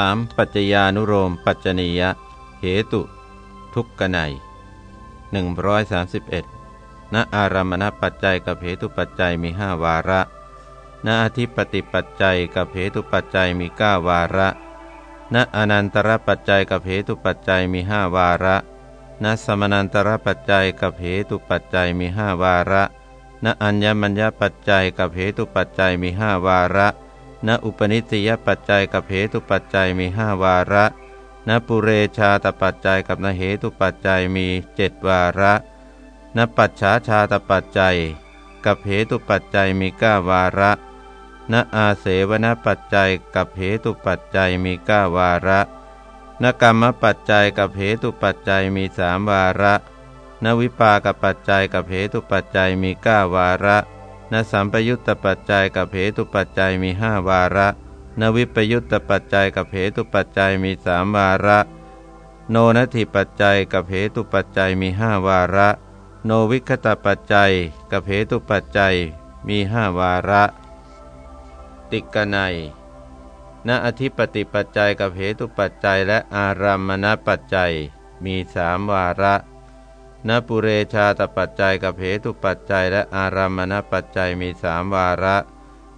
3. ปัจจญานุโรม ปัจจนียะ เหตุ ทุกขไน131ณอารามณปัจจัยกับเหตุปัจจัยมีห้าวาระณอธิปติปัจจัยกับเหตุปัจจัยมีเก้าวาระณอนันตรปัจจัยกับเหตุปัจจัยมีห้าวาระณสมนันตรปัจจัยกับเหตุปัจจัยมีห้าวาระณอัญญมัญญปัจจัยกับเหตุปัจจัยมีห้าวาระ ณอุปนิสัยปัจจัยกับเหตุปัจจัยมีห้าวาระณปุเรชาตปัจจัยกับนเหตุปัจจัยมีเจ็ดวาระณปัจฉาชาตปัจจัย กับเหตุปัจจัยมีเก้าวาระณอาเสวนปัจจัยกับเหตุปัจจัยมีเก้าวาระณกรรมปัจจัยกับเหตุปัจจัยมีสามวาระณวิปากปัจจัยกับเหตุปัจจัยมีเก้าวาระ นสัมปยุตตปัจจัยกับเหตุปัจจัยมีห้าวาระ นวิปยุตตปัจจัยกับเหตุปัจจัยมีสามวาระ โนนัตถิปัจจัยกับเหตุปัจจัยมีห้าวาระ โนวิคตปัจจัยกับเหตุปัจจัยมีห้าวาระ ติกนัยณอธิปติปัจจัยกับเหตุปัจจัยและอารามณปัจจัยมีสามวาระ นปุเรชาตปัจจัยกับเหตุปัจจัยและอารามณปัจจัยมีสามวาระ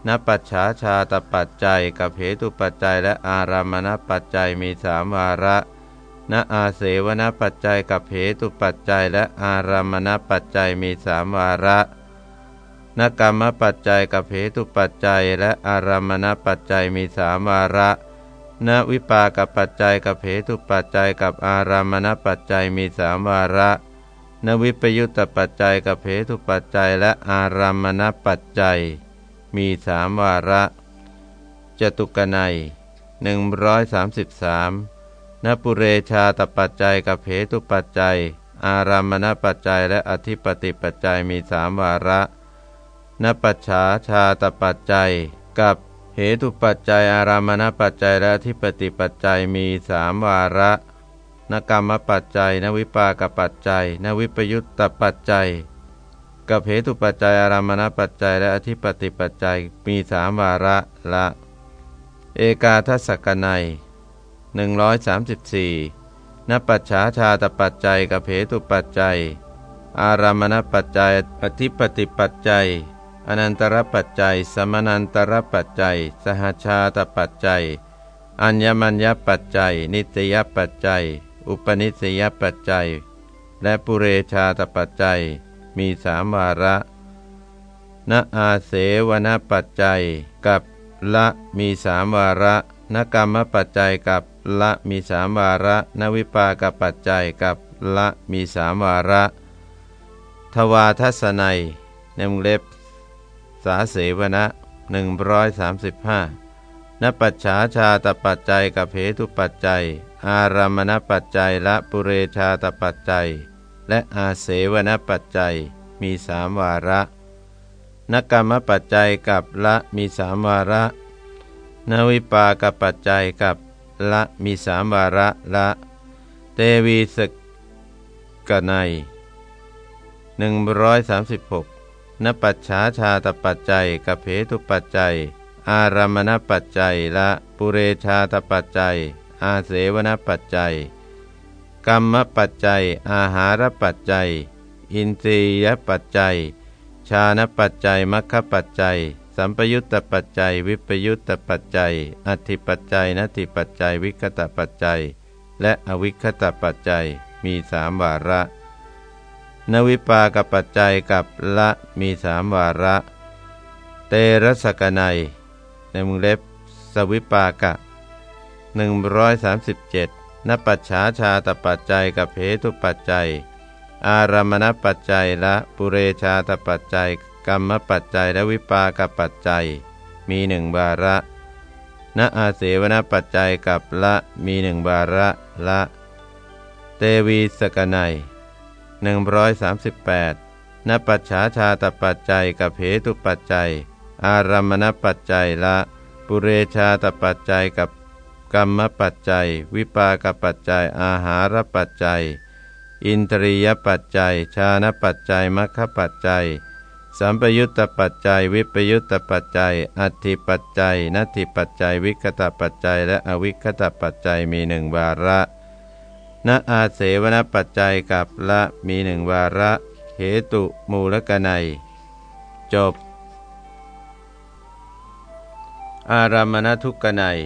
นปัจฉาชาตปัจจัยกับเหตุปัจจัยและอารามณปัจจัยมีสามวาระนอาเสวนปัจจัยกับเหตุปัจจัยและอารามณปัจจัยมีสามวาระนกรรมปัจจัยกับเหตุปัจจัยและอารามณปัจจัยมีสามวาระนวิปากปัจจัยกับเหตุปัจจัยกับอารามณปัจจัยมีสามวาระ นวิปยุตตปัจจัยกับเพทุปัจจัยและอารามณปัจจัย มีสามวาระจตุกนัยหนึ่งร้อยสามสิบสามนปุเรชาตปัจจัยกับเพทุปัจจัย อารามณปัจจัยและอธิปติปัจจัยมีสามวาระนปัจฉาชาตปัจจัย กับเหตุปัจจัยอารามณปัจจัยและอธิปติปัจจัยมีสามวาระ นกรรมปัจจัย นวิปากปัจจัย นวิปยุตตปัจจัยกับเหตุปัจจัย อารามณปัจจัย และอธิปติปัจจัยมีสามวาระละ เอกาทัศกนัยหนึ่งร้อยสามสิบสี่นปัจฉาชาตปัจจัยกับเหตุปัจจัย อารามณปัจจัย อธิปติปัจจัย อนันตรปัจจัย สมนันตรปัจจัย สหชาตปัจจัย อัญญมัญญปัจจัย นิตยปัจจัย อุปนิสัยปัจจัย และปุเรชาตปัจจัย มีสามวาระณอาเสวนปัจจัยกับละมีสามวาระนกรรมปัจจัยกับละมีสามวาระนวิปากปัจจัยกับละมีสามวาระ ทวาทัศนัยในมงเล็บ สาเสวนะหนึ่งร้อยสามสิบห้านปัจฉาชาตปัจจัยกับเหตุปัจจัย อารามณปัจจัยและปุเรชาตปัจจัย และอาเสวนปัจจัยมีสามวาระนกรรมปัจจัยกับละมีสามวาระ นวิปากปัจจัยกับละมีสามวาระละ เตวีสกนัยหนึ่งร้อยสามสิบหกนปัจฉาชาตปัจจัยกับเพทุปัจจัย อารามณปัจจัยละปุเรชาตปัจจัย อาเสวนปัจจัย กรรมปัจจัย อาหารปัจจัย อินทรียปัจจัย ชาณปัจจัยมัคคปัจจัย สัมปยุตตปัจจัย วิปยุตตปัจจัย อธิปัจจัยนติปัจจัย วิคตปัจจัย และอวิคตปัจจัยมีสามวาระ นวิปากปัจจัยกับละมีสามวาระ เตระสกนัยในมุงเล็บสวิปากะ 137นปัจฉาชาตปัจจัยกับเหตุปัจจัย อารามณปัจจัยและปุเรชาตปัจจัย กรรมปัจจัยและวิปากปัจจัย มีหนึ่งบาระณอาเสวนปัจจัยกับละมีหนึ่งบาระละ เตวีสกนัย138นปัจฉาชาตปัจจัยกับเหตุปัจจัย อารามณปัจจัยละ ปุเรชาตปัจจัยกับ กรรมปัจจัย วิปากปัจจัย อาหารปัจจัย อินทรียปัจจัย ชาณปัจจัยมัคคปัจจัยสสัมปยุตตปัจจัย วิปยุตตปัจจัย อัติปัจจัย นัตถิปัจจัย วิคตปัจจัย และอวิคตปัจจัยมีหนึ่งวาระณอาเสวนปัจจัยกับละมีหนึ่งวาระเหตุมูลกนัย จบ อารามณทุกกนัย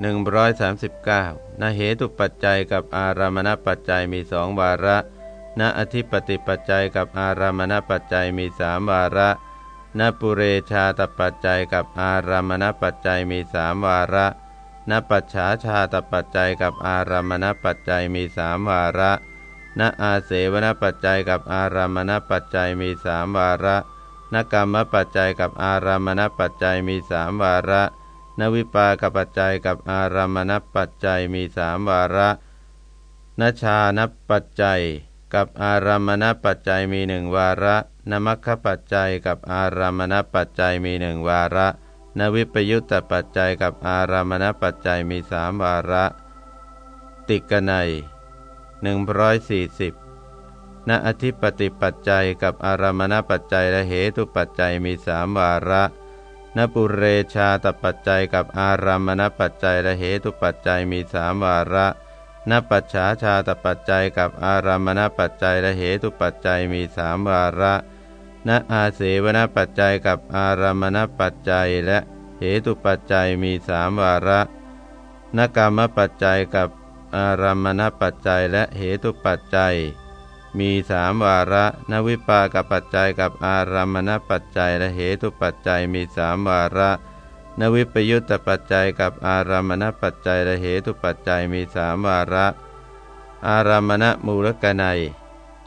139นเหตุปัจจัยกับอารามณปัจจัยมีสองวาระณอธิปติปัจจัยกับอารามณปัจจัยมีสามวาระณปุเรชาตปัจจัยกับอารามณปัจจัยมีสามวาระณปัจฉาชาตปัจจัยกับอารามณปัจจัยมีสามวาระณอาเสวนปัจจัยกับอารามณปัจจัยมีสามวาระณกรรมปัจจัยกับอารามณปัจจัยมีสามวาระ นวิปากปัจจัยกับอารามณปัจจัยมีสามวาระนชานปัจจัย กับอารามณปัจจัยมีหนึ่งวาระนมัคคปัจจัยกับอารามณปัจจัยมีหนึ่งวาระ นวิปยุตตปัจจัยกับอารามณปัจจัยมีสามวาระ ติกนัยหนึ่งร้อยสี่สิบณอธิปติปัจจัยกับอารามณปัจจัยและเหตุปัจจัยมีสามวาระ นปุเรชาตปัจจัยกับอารามณปัจจัยและเหตุปัจจัยมีสามวาระนปัจฉาชาตปัจจัยกับอารามณปัจจัยและเหตุปัจจัยมีสามวาระนอาเสวนปัจจัยกับอารามณปัจจัยและเหตุปัจจัยมีสามวาระนกรรมปัจจัยกับอารามณปัจจัยและเหตุปัจจัย มีสามวาระนวิปากปัจจัยกับอารามณปัจจัยและเหตุปัจจัยมีสามวาระนวิปยุตตปัจจัยกับอารามณปัจจัยและเหตุปัจจัยมีสามวาระ อารามณมูลกนัย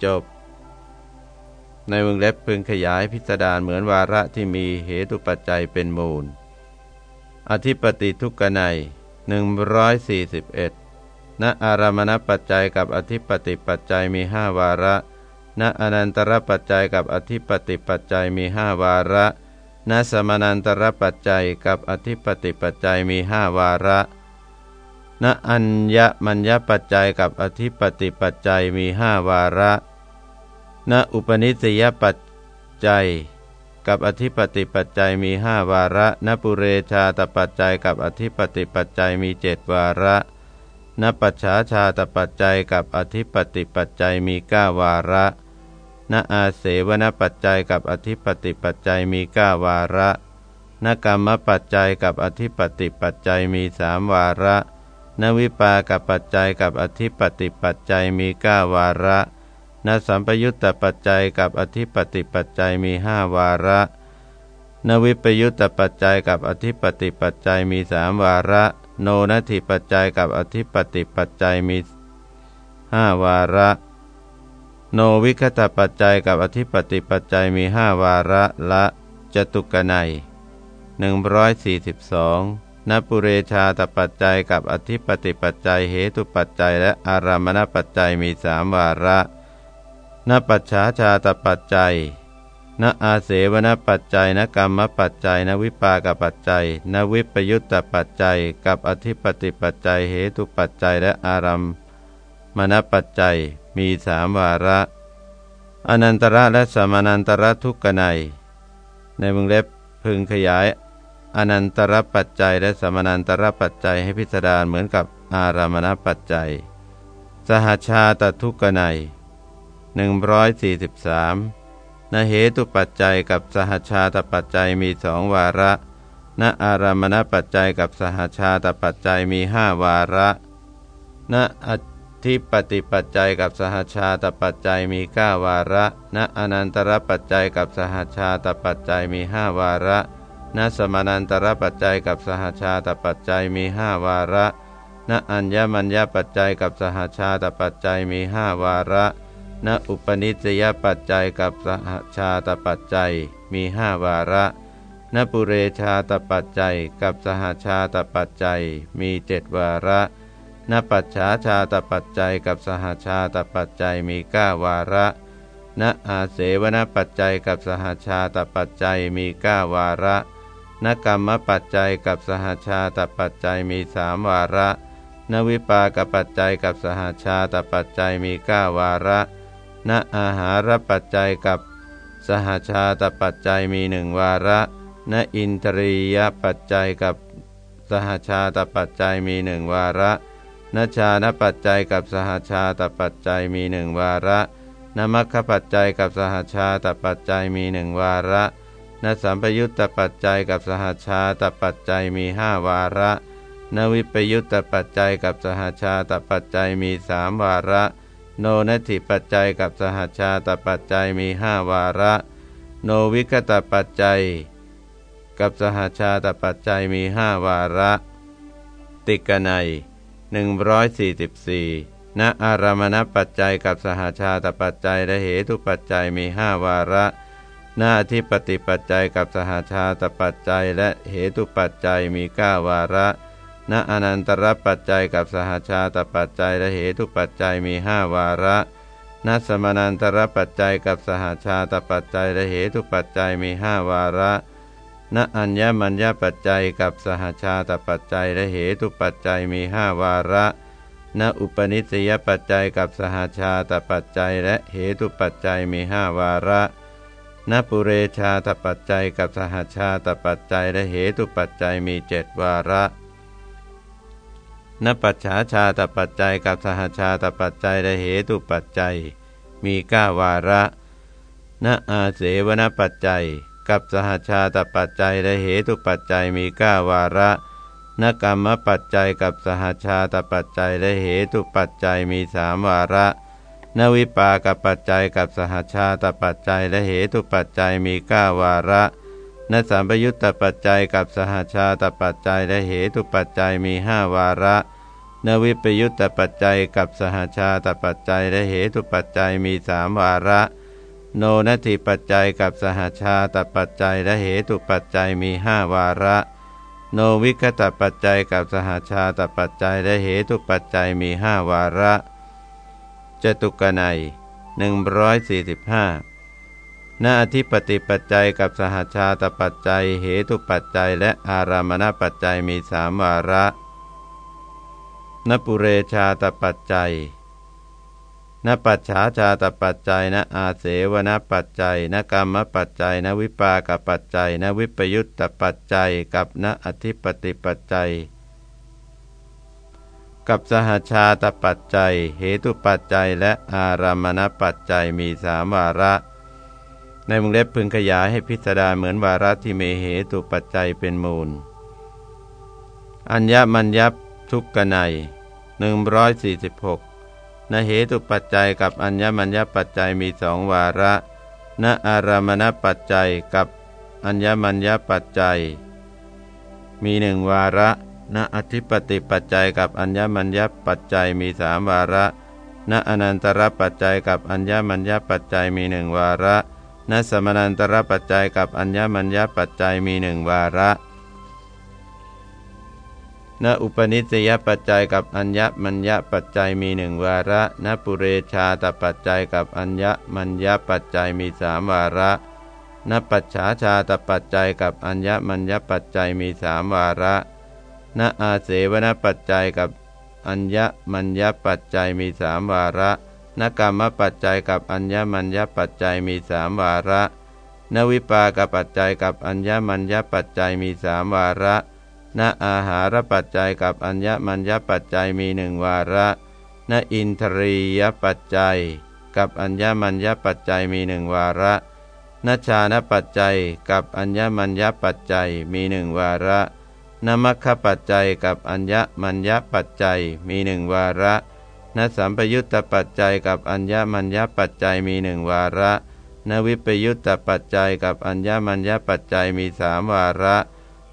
จบ ในวงเล็บพึงขยายพิสดารเหมือนวาระที่มีเหตุปัจจัยเป็นมูล อธิปติทุกกนัย141 ณอารามณปัจจัยกับอธิปติปัจจัยมีห้าวาระ ณอนันตรปัจจัยกับอธิปติปัจจัยมีห้าวาระณสมานันตรปัจจัยกับอธิปติปัจจัยมีห้าวาระณอัญญมัญญปัจจัยกับอธิปติปัจจัยมีห้าวาระณอุปนิสยปัจจัย กับอธิปติปัจจัยมีห้าวาระณปุเรชาตปัจจัยกับอธิปติปัจจัยมีเจ็ดวาระ นปัจฉาชาตปัจจัยกับอธิปติปัจจัยมีก้าวาระ นอาเสวนปัจจัยกับอธิปติปัจจัยมีก้าวาระ นกรรมปัจจัยกับอธิปติปัจจัยมีสามวาระ นวิปากับปัจจัยกับอธิปติปัจจัยมีก้าวาระ นสัมปยุตตปัจจัยกับอธิปติปัจจัยมีห้าวาระ นวิปยุตตปัจจัยกับอธิปติปัจจัยมีสามวาระ โนนัตถิปัจจัยกับอธิปติปัจจัยมีห้าวาระ โนวิคตปัจจัยกับอธิปติปัจจัยมีห้าวาระละจตุกนัย142นปุเรชาตปัจจัยกับอธิปติปัจจัยเหตุปัจจัยและอารามณปัจจัยมีสามวาระนปัจฉาชาตปัจจัย นอาเสวนปัจจัยนกรรมปัจจัยนวิปากปัจจัยนวิปยุตตปัจจัย กับอธิปติปัจจัยเหตุปัจจัยและอารมมณปัจจัยมีสามวาระ อนันตระและสมานันตระทุกขไนในวงเล็บพึงขยาย อนันตระปัจจัยและสมานันตระปัจจัยให้พิสดารเหมือนกับอารามณปัจจัย สหชาตทุกขไนหนึ่งร้อยสี่สิบสาม นเหตุปัจจัยกับสหชาตปัจจัยมีสองวาระณอารามณปัจจัยกับสหชาตปัจจัยมีห้าวาระณอธิปติปัจจัยกับสหชาตปัจจัยมีเก้าวาระณอนันตรปัจจัยกับสหชาตปัจจัยมีห้าวาระณสมานันตรปัจจัยกับสหชาตปัจจัยมีห้าวาระณอัญญมัญญปัจจัยกับสหชาตปัจจัยมีห้าวาระ ณอุปนิสยปัจจัยกับสหชาตปัจจัยมีห้าวาระณปุเรชาตปัจจัยกับสหชาตปัจจัยมีเจ็ดวาระณปัจฉาชาตปัจจัยกับสหชาตปัจจัยมีเก้าวาระณอาเสวนปัจจัยกับสหชาตปัจจัยมีเก้าวาระณกรรมปัจจัยกับสหชาตปัจจัยมีสามวาระ นวิปากปัจจัยกับสหชาตปัจจัยมีเก้าวาระ ณอาหารปัจจัยกับสหชาตปัจจัยมีหนึ่งวาระณอินทรียปัจจัยกับสหชาตปัจจัยมีหนึ่งวาระนชานปัจจัยกับสหชาตปัจจัยมีหนึ่งวาระนมัคคปัจจัยกับสหชาตปัจจัยมีหนึ่งวาระนสัมปยุตตปัจจัยกับสหชาตปัจจัยมีห้าวาระนวิปยุตตปัจจัยกับสหชาตปัจจัยมีสามวาระ โนนัตถิปัจจัยกับสหชาตปัจจัยมีห้าวาระ โนวิคตปัจจัย กับสหชาตปัจจัยมีห้าวาระ ติกนัย144ณอารามณปัจจัยกับสหชาตปัจจัยและเหตุปัจจัยมีห้าวาระหน้าที่ปฏิปัจจัยกับสหชาตปัจจัยและเหตุปัจจัยมีเก้าวาระ ณอนันตรปัจจัยกับสหชาตปัจจัยและเหตุปัจจัยมีห้าวาระณสมานันตรปัจจัยกับสหชาตปัจจัยและเหตุปัจจัยมีห้าวาระณอัญญมัญญปัจจัยกับสหชาตปัจจัยและเหตุปัจจัยมีห้าวาระณอุปนิสัยปัจจัยกับสหชาตปัจจัยและเหตุปัจจัยมีห้าวาระนปุเรชาตปัจจัยกับสหชาตปัจจัยและเหตุปัจจัยมีเจ็ดวาระ นปัจฉาชาตปัจจัยกับสหชาตปัจจัยและเหตุปัจจัย มีก้าวาระนอาเสวนปัจจัย กับสหชาตปัจจัยและเหตุปัจจัยมีก้าวาระนกรรมปัจจัยกับสหชาตปัจจัยและเหตุปัจจัยมีสามวาระ นวิปากปัจจัยกับสหชาตปัจจัยและเหตุปัจจัยมีก้าวาระนสัมปยุตตปัจจัยกับสหชาตปัจจัยและเหตุปัจจัยมีห้าวาระ นวิปยุตตปัจจัยกับสหชาตปัจจัยและเหตุปัจจัยมีสามวาระ โนนัตถิปัจจัยกับสหชาตปัจจัยและเหตุปัจจัยมีห้าวาระ โนวิคตปัจจัยกับสหชาตปัจจัยและเหตุปัจจัยมีห้าวาระจตุกนัย145ณอธิปติปัจจัยกับสหชาตปัจจัยเหตุปัจจัยและอารามณปัจจัยมีสามวาระ นปุเรชาตปัจจัยนปัจฉาชาตปัจจัยนอาเสวนปัจจัยนกรรมปัจจัยนวิปากปัจจัยนวิปยุตตปัจจัยกับนอธิปติปัจจัย กับสหชาตปัจจัย เหตุปัจจัยและอารามณปัจจัยมีสามวาระ ในมงเล็บพึงขยายให้พิสดารเหมือนวาระที่มีเหตุปัจจัยเป็นมูล อัญญมัญญ ทุกกนัย146นเหตุปัจจัยกับอัญญมัญญปัจจัยมีสองวาระณอารามณปัจจัยกับอัญญมัญญปัจจัย มีหนึ่งวาระณอธิปติปัจจัยกับอัญญมัญญปัจจัยมีสามวาระณอนันตรปัจจัยกับอัญญมัญญปัจจัยมีหนึ่งวาระณสมนันตรปัจจัยกับอัญญมัญญปัจจัยมีหนึ่งวาระ ณอุปนิสยปัจจัยกับอัญญมัญญปัจจัยมีหนึ่งวาระณปุเรชาตปัจจัยกับอัญญมัญญปัจจัยมีสามวาระณปัจฉาชาตปัจจัยกับอัญญมัญญปัจจัยมีสามวาระณอาเสวนปัจจัยกับอัญญมัญญปัจจัยมีสามวาระนกรรมปัจจัยกับอัญญมัญญปัจจัยมีสามวาระ นวิปากปัจจัยกับอัญญมัญญปัจจัยมีสามวาระ ณอาหารปัจจัยกับอัญญมัญญปัจจัยมีหนึ่งวาระณอินทรียปัจจัย กับอัญญมัญญปัจจัยมีหนึ่งวาระนชานปัจจัย กับอัญญมัญญปัจจัยมีหนึ่งวาระนมัคคปัจจัยกับอัญญมัญญปัจจัยมีหนึ่งวาระนสัมปยุตตปัจจัยกับอัญญมัญญปัจจัยมีหนึ่งวาระนวิปยุตตปัจจัยกับอัญญมัญญปัจจัยมีสามวาระ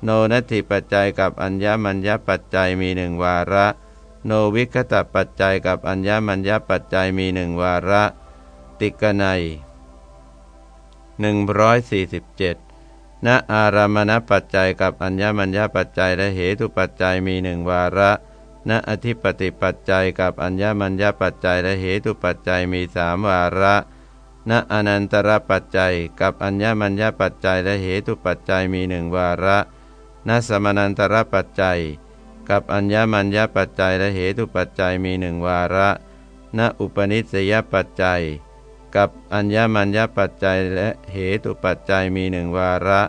โนนัตถิปัจจัยกับอัญญมัญญปัจจัยมีหนึ่งวาระ โนวิคตปัจจัยกับอัญญมัญญปัจจัยมีหนึ่งวาระ ติกนัยหนึ่งร้อยสี่สิบเจ็ดณอารามณปัจจัยกับอัญญมัญญปัจจัยและเหตุปัจจัยมีหนึ่งวาระณอธิปติปัจจัยกับอัญญมัญญปัจจัยและเหตุปัจจัยมีสามวาระณอนันตรปัจจัย กับอัญญมัญญปัจจัยและเหตุปัจจัยมีหนึ่งวาระ ณสมนันตรปัจจัย กับอัญญมัญญปัจจัยและเหตุปัจจัยมีหนึ่งวาระณอุปนิสัยปัจจัย กับอัญญมัญญปัจจัยและเหตุปัจจัยมีหนึ่งวาระ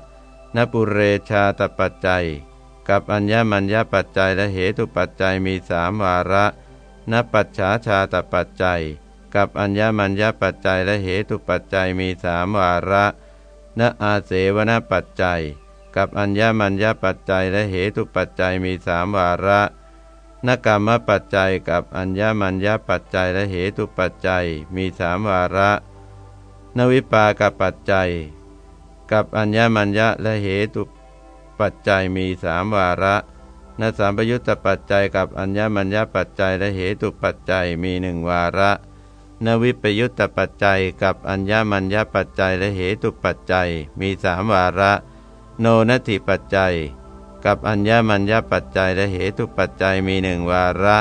นปุเรชาตปัจจัย กับอัญญมัญญปัจจัยและเหตุปัจจัยมีสามวาระนปัจฉาชาตปัจจัย กับอัญญมัญญปัจจัยและเหตุปัจจัยมีสามวาระนอาเสวนปัจจัย กับอัญญมัญญปัจจัยและเหตุปัจจัยมีสามวาระนกรรมปัจจัยกับอัญญมัญญปัจจัยและเหตุปัจจัยมีสามวาระ นวิปากปัจจัย กับอัญญมัญญและเหตุปัจจัยมีสามวาระนสามปยุตตปัจจัยกับอัญญมัญญปัจจัยและเหตุปัจจัยมีหนึ่งวาระ นวิปยุตตปัจจัยกับอัญญมัญญปัจจัยและเหตุปัจจัยมีสามวาระ โนนัตถิปัจจัย กับอัญญมัญญปัจจัยและเหตุปัจจัยมีหนึ่งวาระ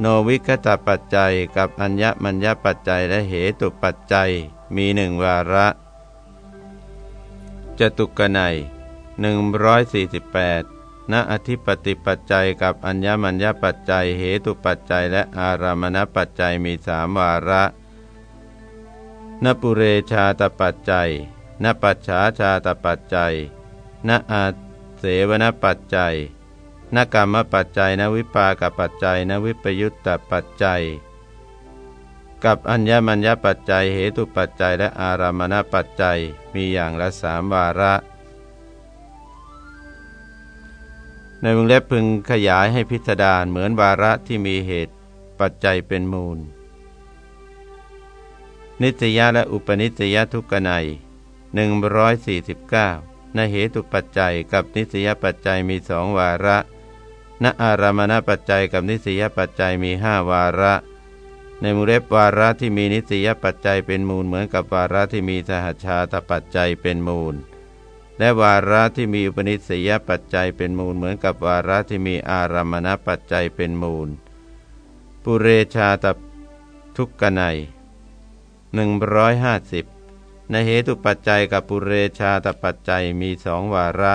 โนวิคตปัจจัย กับอัญญมัญญปัจจัยและเหตุปัจจัยมีหนึ่งวาระจตุกนัยหนึ่งร้อยสี่สิบแปดณอธิปติปัจจัยกับอัญญมัญญปัจจัย เหตุปัจจัย และอารามณปัจจัยมีสามวาระนปุเรชาตปัจจัยนปัจฉาชาตปัจจัย นอาเสวนปัจจัยนกรรมปัจจัยนวิปากปัจจัยนวิปยุตตปัจจัย กับอัญญมัญญปัจจัยเหตุปัจจัยและอารามณปัจจัยมีอย่างละสามวาระ ในวงเล็บพึงขยายให้พิสดารเหมือนวาระที่มีเหตุปัจจัยเป็นมูล นิสยาและอุปนิสยทุกขไน149 นเหตุปัจจัยกับนิสยปัจจัยมีสองวาระ ณอารามณปัจจัยกับนิสยปัจจัยมีห้าวาระ ในมุเรบวาระที่มีนิสยปัจจัยเป็นมูลเหมือนกับวาระที่มีสหชาตปัจจัยเป็นมูล และวาระที่มีอุปนิสยปัจจัยเป็นมูลเหมือนกับวาระที่มีอารามณปัจจัยเป็นมูล ปุเรชาตทุกกนัยห นึ่งร้อยห้าสิบนเหตุปัจจัยกับปุเรชาตปัจจัยมีสองวาระ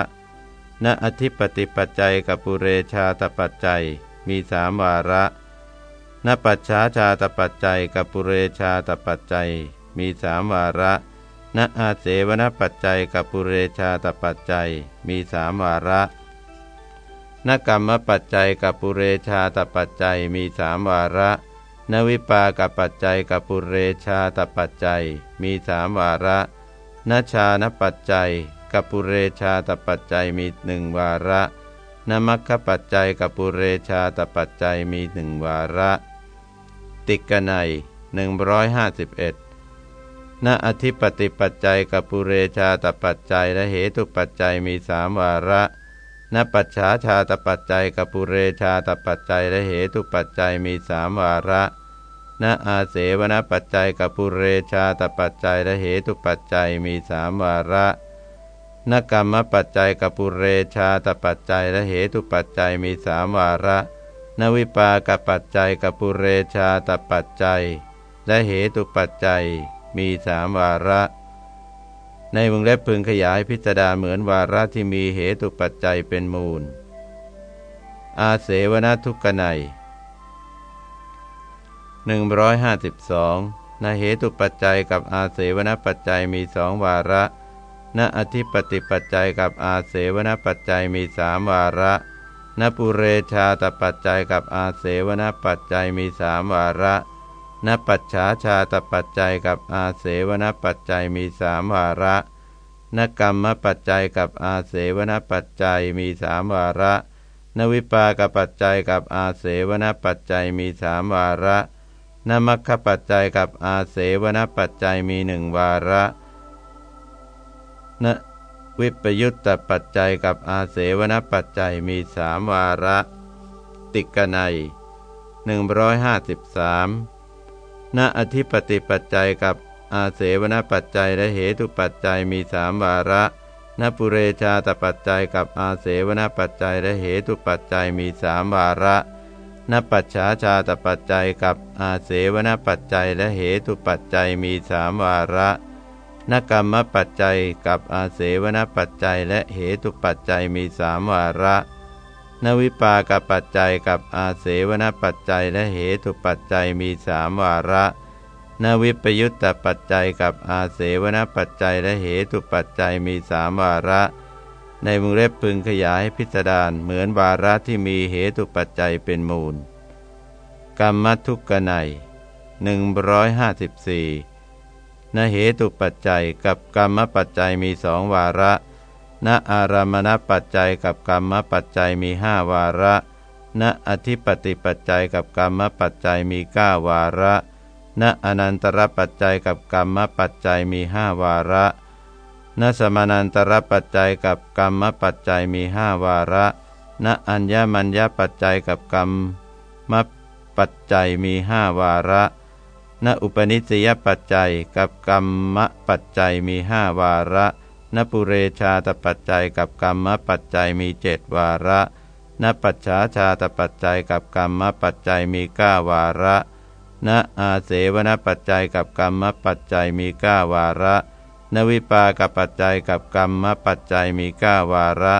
ณอธิปติปัจจัยกับปุเรชาตปัจจัยมีสามวาระณปัจฉาชาตปัจจัยกับปุเรชาตปัจจัยมีสามวาระณอาเสวนปัจจัยกับปุเรชาตปัจจัยมีสามวาระนกรรมปัจจัยกับปุเรชาตปัจจัยมีสามวาระ นวิปากับปัจจัยกับปุเรชาตปัจจัย มีสามวาระนชานปัจจัยกับปุเรชาตปัจจัยมีหนึ่งวาระนมัคคปัจจัยกับปุเรชาตปัจจัยมีหนึ่งวาระ ติกนัยหนึ่งร้อยห้าสิบเอ็ดณอธิปติปัจจัยกับปุเรชาตปัจจัยและเหตุปัจจัยมีสามวาระ นปัจฉาชาตปัจจัยกับปุเรชาตปัจจัยและเหตุปัจจัยมีสามวาระนอาเสวนปัจจัยกับปุเรชาตปัจจัยและเหตุปัจจัยมีสามวาระนกรรมปัจจัยกับปุเรชาตปัจจัยและเหตุปัจจัยมีสามวาระ นวิปากปัจจัยกับปุเรชาตปัจจัย และเหตุปัจจัยมีสามวาระ ในวงเล็บพึงขยายพิจารณาเหมือนวาระที่มีเหตุปัจจัยเป็นมูล อาเสวนทุกขไน152นเหตุปัจจัยกับอาเสวนปัจจัยมีสองวาระณอธิปติปัจจัยกับอาเสวนปัจจัยมีสามวาระณปุเรชาตปัจจัยกับอาเสวนปัจจัยมีสามวาระ นปัจฉาชาตปัจจัยกับอาเสวนปัจจัยมีสามวาระนกรรมปัจจัยกับอาเสวนปัจจัยมีสามวาระ นวิปากปัจจัยกับอาเสวนปัจจัยมีสามวาระนมัคคปัจจัยกับอาเสวนปัจจัยมีหนึ่งวาระนวิปยุตตปัจจัยกับอาเสวนปัจจัยมีสามวาระ ติกนัย153 ณอธิปติปัจจัยกับอาเสวนปัจจัยและเหตุปัจจัยมีสามวาระนปุเรชาตปัจจัยกับอาเสวนปัจจัยและเหตุปัจจัยมีสามวาระนปัจฉาชาตปัจจัยกับอาเสวนปัจจัยและเหตุปัจจัยมีสามวาระนกรรมปัจจัยกับอาเสวนปัจจัยและเหตุปัจจัยมีสามวาระ นวิปากปัจจัยกับอาเสวนปัจจัยและเหตุปัจจัยมีสามวาระ นวิปยุตตปัจจัยกับอาเสวนปัจจัยและเหตุปัจจัยมีสามวาระ ในมุงเล็บพึงขยายพิสดารเหมือนวาระที่มีเหตุปัจจัยเป็นมูล กรรมทุกขไนหนึ่งร้อยห้าสิบสี่นเหตุปัจจัยกับกรรมปัจจัยมีสองวาระ ณอารามณปัจจัยกับกรรมปัจจัยมีห้าวาระ ณอธิปติปัจจัยกับกรรมปัจจัยมีเก้าวาระ ณอนันตรปัจจัยกับกรรมปัจจัยมีห้าวาระ ณสมานันตรปัจจัยกับกรรมปัจจัยมีห้าวาระ ณอัญญมัญญปัจจัยกับกรรมปัจจัยมีห้าวาระณอุปนิสยปัจจัยกับกรรมปัจจัยมีห้าวาระ ณปุเรชาตปัจจัยกับกรรมปัจจัยมีเจ็ดวาระณปัจฉาชาตปัจจัยกับกรรมปัจจัยมีเก้าวาระณอาเสวนปัจจัยกับกรรมปัจจัยมีเก้าวาระณวิปากปัจจัยกับกรรมปัจจัยมีเก้าวาระ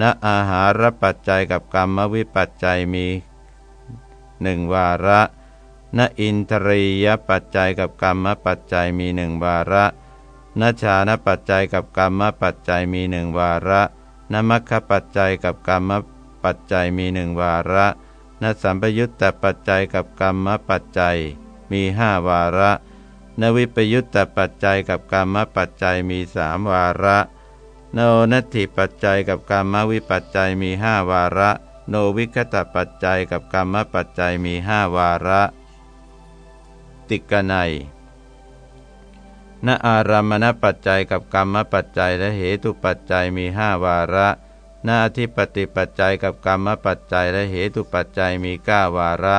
ณอาหารปัจจัยกับกรรมวิปัจจัยมีหนึ่งวาระณอินทรียปัจจัยกับกรรมปัจจัยมีหนึ่งวาระ ณชานปัจจัยกับกรรมปัจจัยมีหนึ่งวาระณมัคคปัจจัยกับกรรมปัจจัยมีหนึ่งวาระณสัมปยุตตปัจจัยกับกรรมปัจจัยมีห้าวาระ นวิปยุตตปัจจัยกับกรรมปัจจัยมีสามวาระ โนนัตถิปัจจัยกับกรรมวิปัจจัยมีห้าวาระ โนวิคตปัจจัยกับกรรมปัจจัยมีห้าวาระ ติกนัย ณอารามณปัจจัยกับกรรมปัจจัยและเหตุปัจจัยมีห้าวาระณอธิปติปัจจัยกับกรรมปัจจัยและเหตุปัจจัยมีเก้าวาระ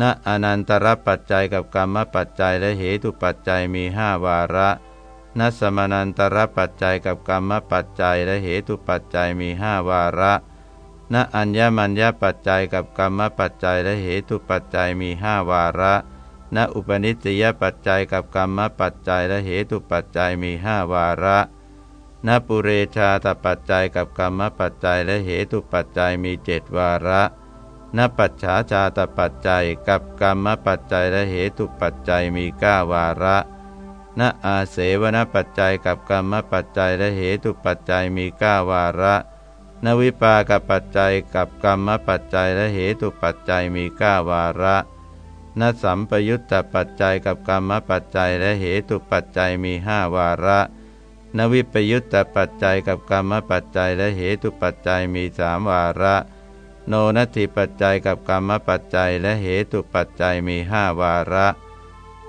ณอนันตรปัจจัยกับกรรมปัจจัยและเหตุปัจจัยมีห้าวาระณสมานันตรปัจจัยกับกรรมปัจจัยและเหตุปัจจัยมีห้าวาระณอัญญมัญญปัจจัยกับกรรมปัจจัยและเหตุปัจจัยมีห้าวาระ ณอุปนิสติยปัจจัยกับกรรมปัจจัยและเหตุปัจจัยมีห้าวาระณปุเรชาตปัจจัยกับกรรมปัจจัยและเหตุปัจจัยมีเจดวาระณปัจฉาชาตปัจจัยกับกรรมปัจจัยและเหตุปัจจัยมีก้าวาระณอาเสวนปัจจัยกับกรรมปัจจัยและเหตุปัจจัยมีก้าวาระนวิปากปัจจัยกับกรรมปัจจัยและเหตุปัจจัยมีก้าวาระ นสัมปยุตตปัจจัยกับกรรมปัจจัยและเหตุปัจจัยมีห้าวาระ นวิปยุตตปัจจัยกับกรรมปัจจัยและเหตุปัจจัยมีสามวาระ โนนัตถิปัจจัยกับกรรมปัจจัยและเหตุปัจจัยมีห้าวาระ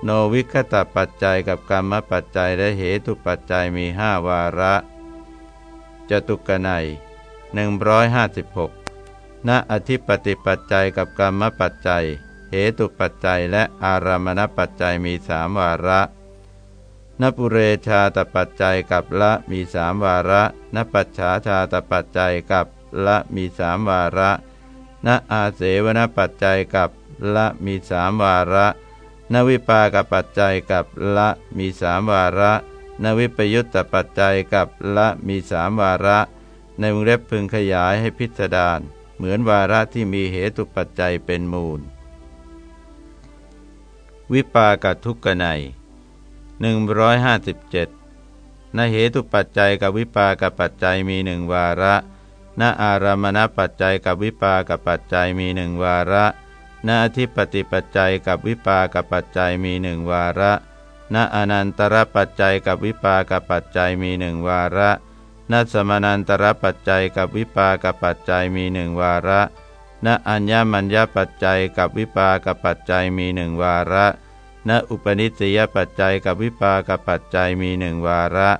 โนวิคตปัจจัยกับกรรมปัจจัยและเหตุปัจจัยมีห้าวาระจตุกนัยหนึ่งร้อยห้าสิบหกณอธิปติปัจจัยกับกรรมปัจจัย ตุปัจจัยและอารามณปัจจัยมีสามวาระนปุเรชาตปัจจัยกับละมีสามวาระนปัจฉาชาตปัจจัยกับละมีสามวาระนอาเสวนปัจจัยกับละมีสามวาระนวิปากปัจจัยกับละมีสามวาระนวิปยุตตปัจจัยกับละมีสามวาระ ในวงเล็บพึงขยายให้พิสดารเหมือนวาระที่มีเหตุปัจจัยเป็นมูล วิปากทุกขไน157นเหตุปัจจัยกับวิปากับปัจจัยมีหนึ่งวาระณอารามณปัจจัยกับวิปากับปัจจัยมีหนึ่งวาระณอธิปติปัจจัยกับวิปากับปัจจัยมีหนึ่งวาระณอนันตรปัจจัยกับวิปากับปัจจัยมีหนึ่งวาระณสมานันตรปัจจัยกับวิปากับปัจจัยมีหนึ่งวาระ ณอัญญมัญญปัจจัยกับวิปากปัจจัยมีหนึ่งวาระณอุปนิสัยปัจจัยกับวิปากปัจจัยมีหนึ่งวาระ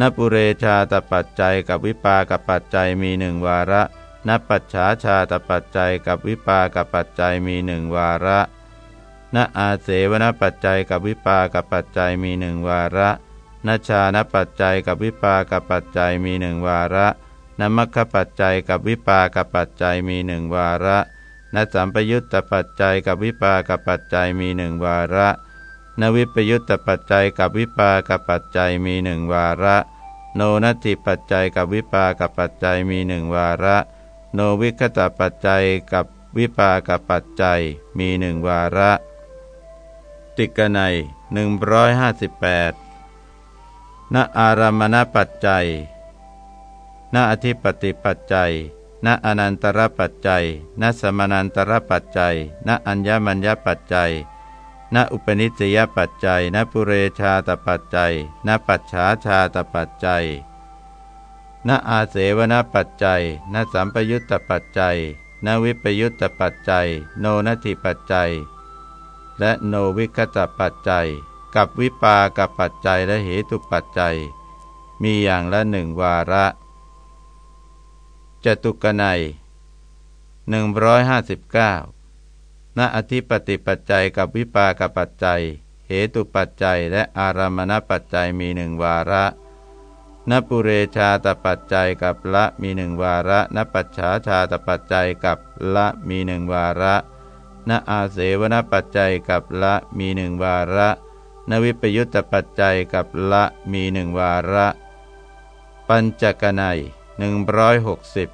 ณปุเรชาตปัจจัยกับวิปากปัจจัยมีหนึ่งวาระณปัจฉาชาตปัจจัยกับวิปากปัจจัยมีหนึ่งวาระณอาเสวนปัจจัยกับวิปากปัจจัยมีหนึ่งวาระณชานปัจจัยกับวิปากปัจจัยมีหนึ่งวาระ นมัคคปัจจัยกับวิปากปัจจัยมีหนึ่งวาระนสัมปยุตตปัจจัยกับวิปากปัจจัยมีหนึ่งวาระ นวิปยุตตปัจจัยกับวิปากปัจจัยมีหนึ่งวาระ โนนัตถิปัจจัยกับวิปากปัจจัยมีหนึ่งวาระ โนวิคตปัจจัยกับวิปากปัจจัยมีหนึ่งวาระ ติกนัยหนึ่งร้อยห้าสิบแปดณอารามณปัจจัย ณอธิปติปัจจัย ณอนันตรปัจจัย ณสมานันตรปัจจัย ณอัญญมัญญปัจจัย ณอุปนิสยปัจจัย ณปุเรชาตปัจจัย ณปัจฉาชาตปัจจัย ณอาเสวนปัจจัย ณสัมปยุตตปัจจัย ณวิปยุตตปัจจัย โนนัติปัจจัย และโนวิคตปัจจัย กับวิปากับปัจจัยและเหตุปัจจัย มีอย่างละหนึ่งวาระ ตุกนัย159ณอธิปติปัจจัยกับวิปากปัจจัย เหตุปัจจัยและอารามณปัจจัยมีหนึ่งวาระนปุเรชาตปัจจัยกับละมีหนึ่งวาระนปัจฉาชาตปัจจัยกับละมีหนึ่งวาระนอาเสวนปัจจัยกับละมีหนึ่งวาระ นวิปยุตตปัจจัยกับละมีหนึ่งวาระ ปัญจกนัยหนึ่งร้อยหกสิบ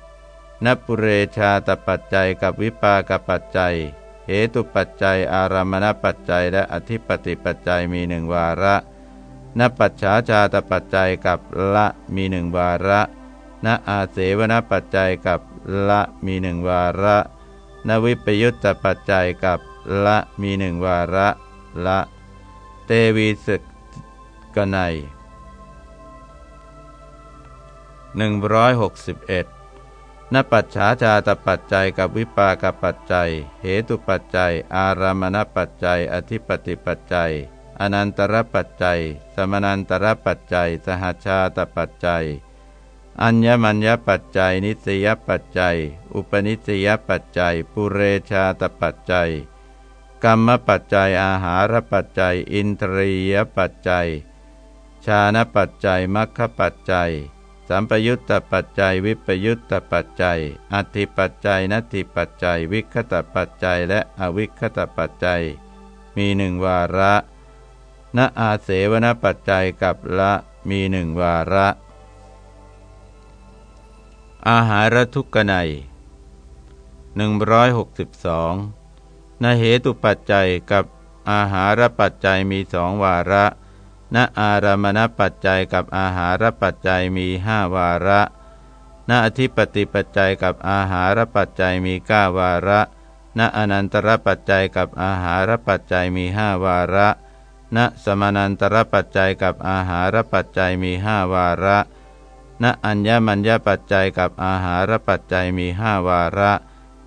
นปุเรชาตปัจจัยกับวิปากปัจจัย เหตุปัจจัย อารามณปัจจัย และอธิปติปัจจัยมีหนึ่งวาระนปัจฉาชาตปัจจัยกับละมีหนึ่งวาระนอาเสวนปัจจัยกับละมีหนึ่งวาระนวิปยุตตปัจจัยกับละมีหนึ่งวาระละ เตวีสกนัยหนึ่งร้อยหกสิบเอ็ด นปัจฉาชาตปัจจัยกับวิปากปัจจัย เหตุปัจจัย อารามณปัจจัย อธิปติปัจจัย อนันตรปัจจัย สมนันตรปัจจัย สหชาตปัจจัย อัญญมัญญปัจจัย นิสยปัจจัย อุปนิสยปัจจัย ปุเรชาตปัจจัย กรรมปัจจัย อาหารปัจจัย อินทรียปัจจัย ชาณปัจจัยมัคคปัจจัย สัมปยุตตปัจจัยวิปยุตตปัจจัย อธิปัจจัยนัตถิปัจจัย วิคตปัจจัย และอวิคตปัจจัย มีหนึ่งวาระณอาเสวนปัจจัยกับละมีหนึ่งวาระ อาหารทุกนัยหนึ่งร้อยหกสิบสองนเหตุปัจจัยกับอาหารปัจจัยมีสองวาระ ณอารามณปัจจัยกับอาหารปัจจัยมีห้าวาระ ณอธิปติปัจจัยกับอาหารปัจจัยมีเก้าวาระ ณอนันตรปัจจัยกับอาหารปัจจัยมีห้าวาระ ณสมานันตรปัจจัยกับอาหารปัจจัยมีห้าวาระ ณอัญญมัญญปัจจัยกับอาหารปัจจัยมีห้าวาระ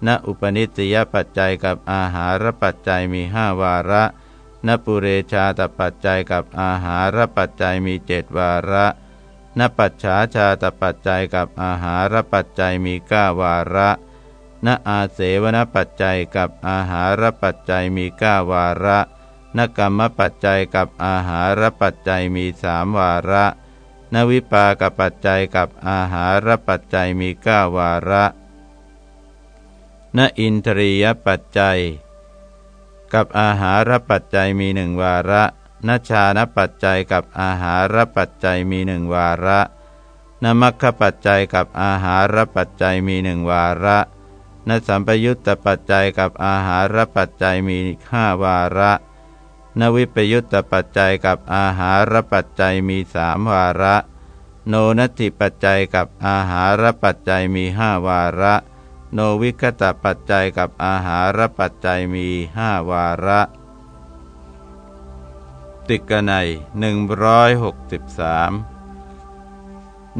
ณอุปนิสยปัจจัยกับอาหารปัจจัยมีห้าวาระ นปุเรชาตปัจจัยกับอาหารปัจจัยมีเจดวาระนปัจฉาชาตปัจจัยกับอาหารปัจจัยมีก้าวาระนอาเสวนปัจจัยกับอาหารปัจจัยมีก้าวาระนกรรมปัจจัยกับอาหารปัจจัยมีสามวาระ นวิปากปัจจัยกับอาหารปัจจัยมีก้าวาระ นอินทรียปัจจัย กับอาหารปัจจัยมีหนึ่งวาระนชานปัจจัยกับอาหารปัจจัยมีหนึ่งวาระนมัคคปัจจัยกับอาหารปัจจัยมีหนึ่งวาระนสัมปยุตตปัจจัยกับอาหารปัจจัยมีห้าวาระ นวิปยุตตปัจจัยกับอาหารปัจจัยมีสามวาระ โนนัตถิปัจจัยกับอาหารปัจจัยมีห้าวาระ โนวิคตปัจจัยกับอาหารปัจจัยมีห้าวาระ ติกนัยหนึ่งร้อยหกสิบสาม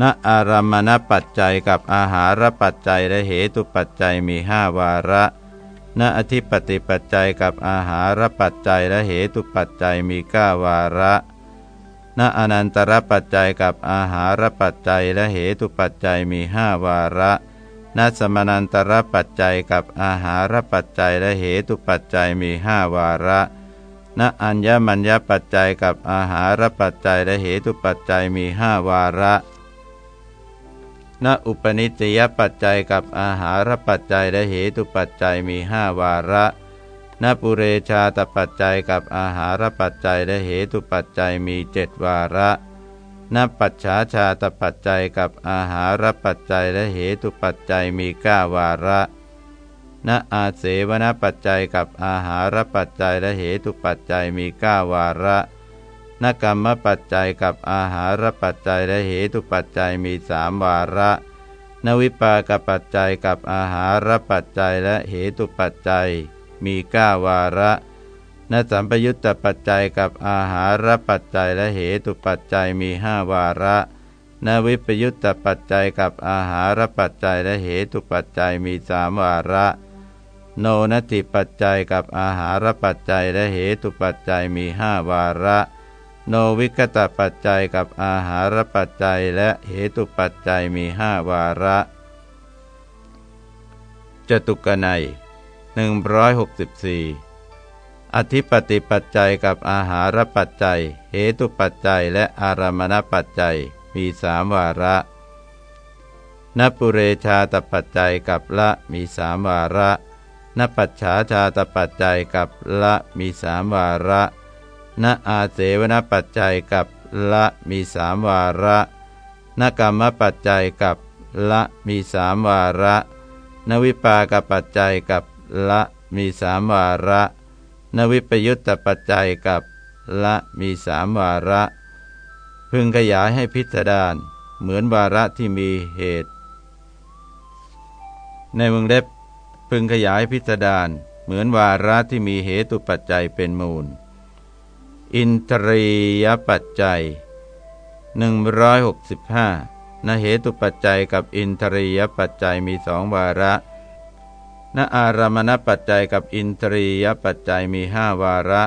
ณอารามณปัจจัยกับอาหารปัจจัยและเหตุปัจจัยมีห้าวาระ ณอธิปติปัจจัยกับอาหารปัจจัยและเหตุปัจจัยมีก้าวาระ ณอนันตรปัจจัยกับอาหารปัจจัยและเหตุปัจจัยมีห้าวาระ นสมนันตรปัจจัยกับอาหารปัจจัยและเหตุปัจจัยมีห้าวาระ ณอัญญมัญญปัจจัยกับอาหารปัจจัยและเหตุปัจจัยมีห้าวาระ ณอุปนิสยปัจจัยกับอาหารปัจจัยและเหตุปัจจัยมีห้าวาระณปุเรชาตปัจจัยกับอาหารปัจจัยและเหตุปัจจัยมีเจ็ดวาระ นปัจฉาชาตปัจจัยกับอาหารปัจจัยและเหตุปัจจัยมีก้าวาระณอาเสวนปัจจัยกับอาหารปัจจัยและเหตุปัจจัยมีก้าวาระนกรรมปัจจัยกับอาหารปัจจัยและเหตุปัจจัยมีสามวาระ นวิปากปัจจัยกับอาหารปัจจัยและเหตุปัจจัย มีก้าวาระ นสัมปยุตตปัจจัยกับอาหารปัจจัยและเหตุปัจจัยมีห้าวาระนวิปยุตตปัจจัยกับอาหารปัจจัยและเหตุปัจจัยมีสามวาระ โนนติปัจจัยกับอาหารปัจจัยและเหตุปัจจัยมีห้าวาระ โนวิกตปัจจัยกับอาหารปัจจัยและเหตุปัจจัยมีห้าวาระจตุกนัย164 อธิปติปัจจัยกับอาหารปัจจัย เหตุปัจจัยและอารมณปัจจัยมีสามวาระนปุเรชาตปัจจัยกับละมีสามวาระนปัจฉาชาตปัจจัยกับละมีสามวาระนอาเสวนปัจจัยกับละมีสามวาระนกรรมปัจจัยกับละมีสามวาระ นวิปากปัจจัยกับละมีสามวาระ นวิปยุตตปัจจัยกับละมีสามวาระ พึงขยายให้พิสดารเหมือนวาระที่มีเหตุ ในวงเล็บพึงขยายพิสดารเหมือนวาระที่มีเหตุปัจจัยเป็นมูล อินทรียปัจจัย 165นเหตุปัจจัยกับอินทรียปัจจัยมีสองวาระ ณอารามณปัจจัยกับอินทรียปัจจัยมีห้าวาระ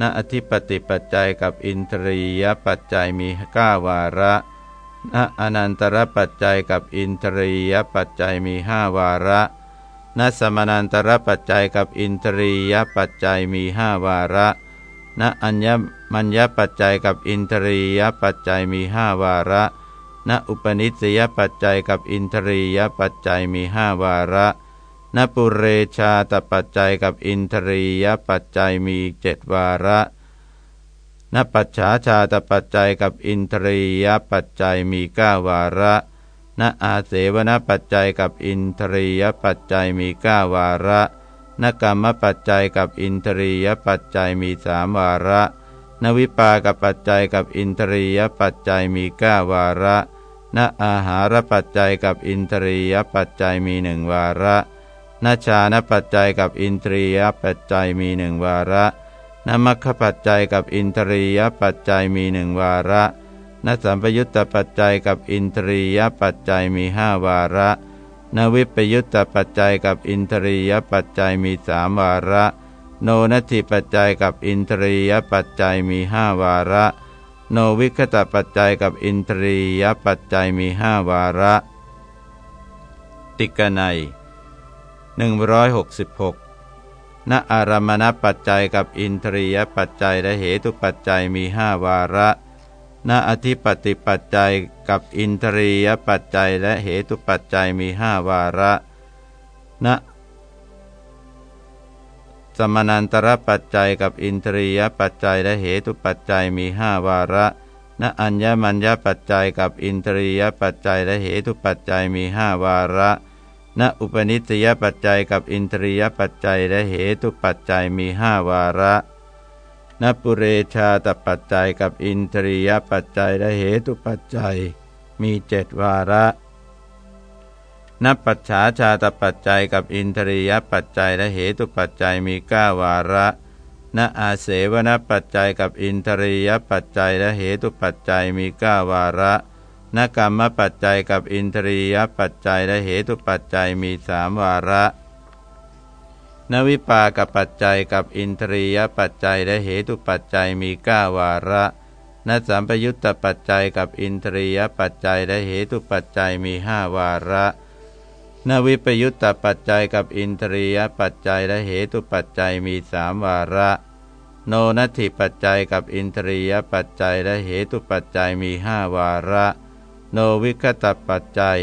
ณอธิปติปัจจัยกับอินทรียปัจจัยมีก้าวาระณอนันตรปัจจัยกับอินทรียปัจจัยมีห้าวาระณสมนันตรปัจจัยกับอินทรียปัจจัยมีห้าวาระณอัญญมัญญปัจจัยกับอินทรียปัจจัยมีห้าวาระณอุปนิสยปัจจัยกับอินทรียปัจจัยมีห้าวาระ นปุเรชาตปัจจัยกับอินทรียปัจจัยมีเจ็ดวาระนปัจฉาชาตปัจจัยกับอินทรียปัจจัยมีเก้าวาระนอาเสวนปัจจัยกับอินทรียปัจจัยมีเก้าวาระนกรรมปัจจัยกับอินทรียปัจจัยมีสามวาระ นวิปากปัจจัยกับอินทรียปัจจัยมีเก้าวาระ นอาหารปัจจัยกับอินทรียปัจจัยมีหนึ่งวาระ นาชานปัจจัยกับอินทรียปัจจัยมีหนึ่งวาระนมัคคปัจจัยกับอินทรียปัจจัยมีหนึ่งวาระนสัมปยุตตปัจจัยกับอินทรียปัจจัยมีห้าวาระ นวิปยุตตปัจจัยกับอินทรียปัจจัยมีสามวาระ โนนัตถิปัจจัยกับอินทรียปัจจัยมีห้าวาระ โนวิคตปัจจัยกับอินทรียปัจจัยมีห้าวาระ ติกนัย 166ณอารมณปัจจัยกับอินทรียปัจจัยและเหตุปัจจัยมีห้าวาระณอธิปติปัจจัยกับอินทรียปัจจัยและเหตุปัจจัยมีห้าวาระณสมนันตรปัจจัยกับอินทรียปัจจัยและเหตุปัจจัยมีห้าวาระณอัญญมัญญปัจจัยกับอินทรียปัจจัยและเหตุปัจจัยมีห้าวาระ ณอุปนิสยปัจจัยกับอินทรียปัจจัยและเหตุปัจจัยมีห้าวาระนปุเรชาตปัจจัยกับอินทรียปัจจัยและเหตุปัจจัยมีเจ็ดวาระนปัจฉาชาตปัจจัยกับอินทรียปัจจัยและเหตุปัจจัยมีเก้าวาระนอาเสวนปัจจัยกับอินทรียปัจจัยและเหตุปัจจัยมีเก้าวาระ นกรรมปัจจัยกับอินทรียปัจจัยและเหตุปัจจัยมีสามวาระ นวิปากปัจจัยกับอินทรียปัจจัยและเหตุปัจจัยมีเก้าวาระนสัมปยุตตปัจจัยกับอินทรียปัจจัยและเหตุปัจจัยมีห้าวาระ นวิปยุตตปัจจัยกับอินทรียปัจจัยและเหตุปัจจัยมีสามวาระ โนนัตถิปัจจัยกับอินทรียปัจจัยและเหตุปัจจัยมีห้าวาระ โนวิคตปัจจัย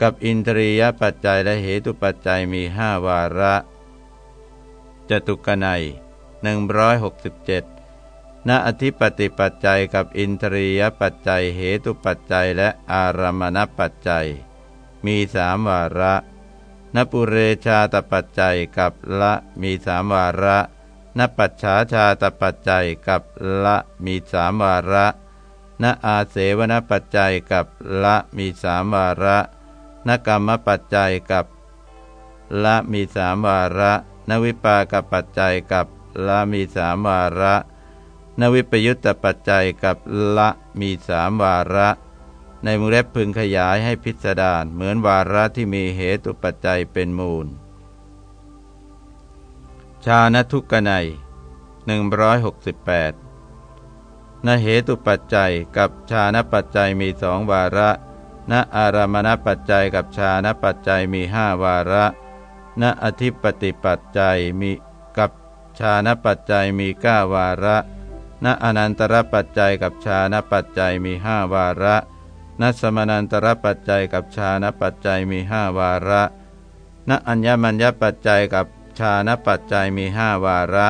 กับอินทรียปัจจัยและเหตุปัจจัยมีห้าวาระจตุกนัย167ณอธิปติปัจจัยกับอินทรียปัจจัยเหตุปัจจัยและอารามณปัจจัย มีสามวาระนนปุเรชาตปัจจัยกับละมีสามวาระนปัจฉาชาตปัจจัยกับละมีสามวาระ นอาเสวนปัจจัยกับละมีสามวาระนกรรมปัจจัยกับละมีสามวาระนวิปากปัจจัยกับละมีสามวาระนวิปยุตตปัจจัยกับละมีสามวาระ ในมุเล็บพึงขยายให้พิสดารเหมือนวาระที่มีเหตุปัจจัยเป็นมูล ชาณทุกนัย168 นเหตุปัจจัยกับชาณปัจจัยมีสองวาระณอารามณปัจจัยกับชาณปัจจัยมีห้าวาระณอธิปติปัจจัยมีกับชาณปัจจัยมีเก้าวาระณอนันตรปัจจัยกับชาณปัจจัยมีห้าวาระณสมนันตรปัจจัยกับชาณปัจจัยมีห้าวาระณอัญญมัญญปัจจัยกับชาณปัจจัยมีห้าวาระ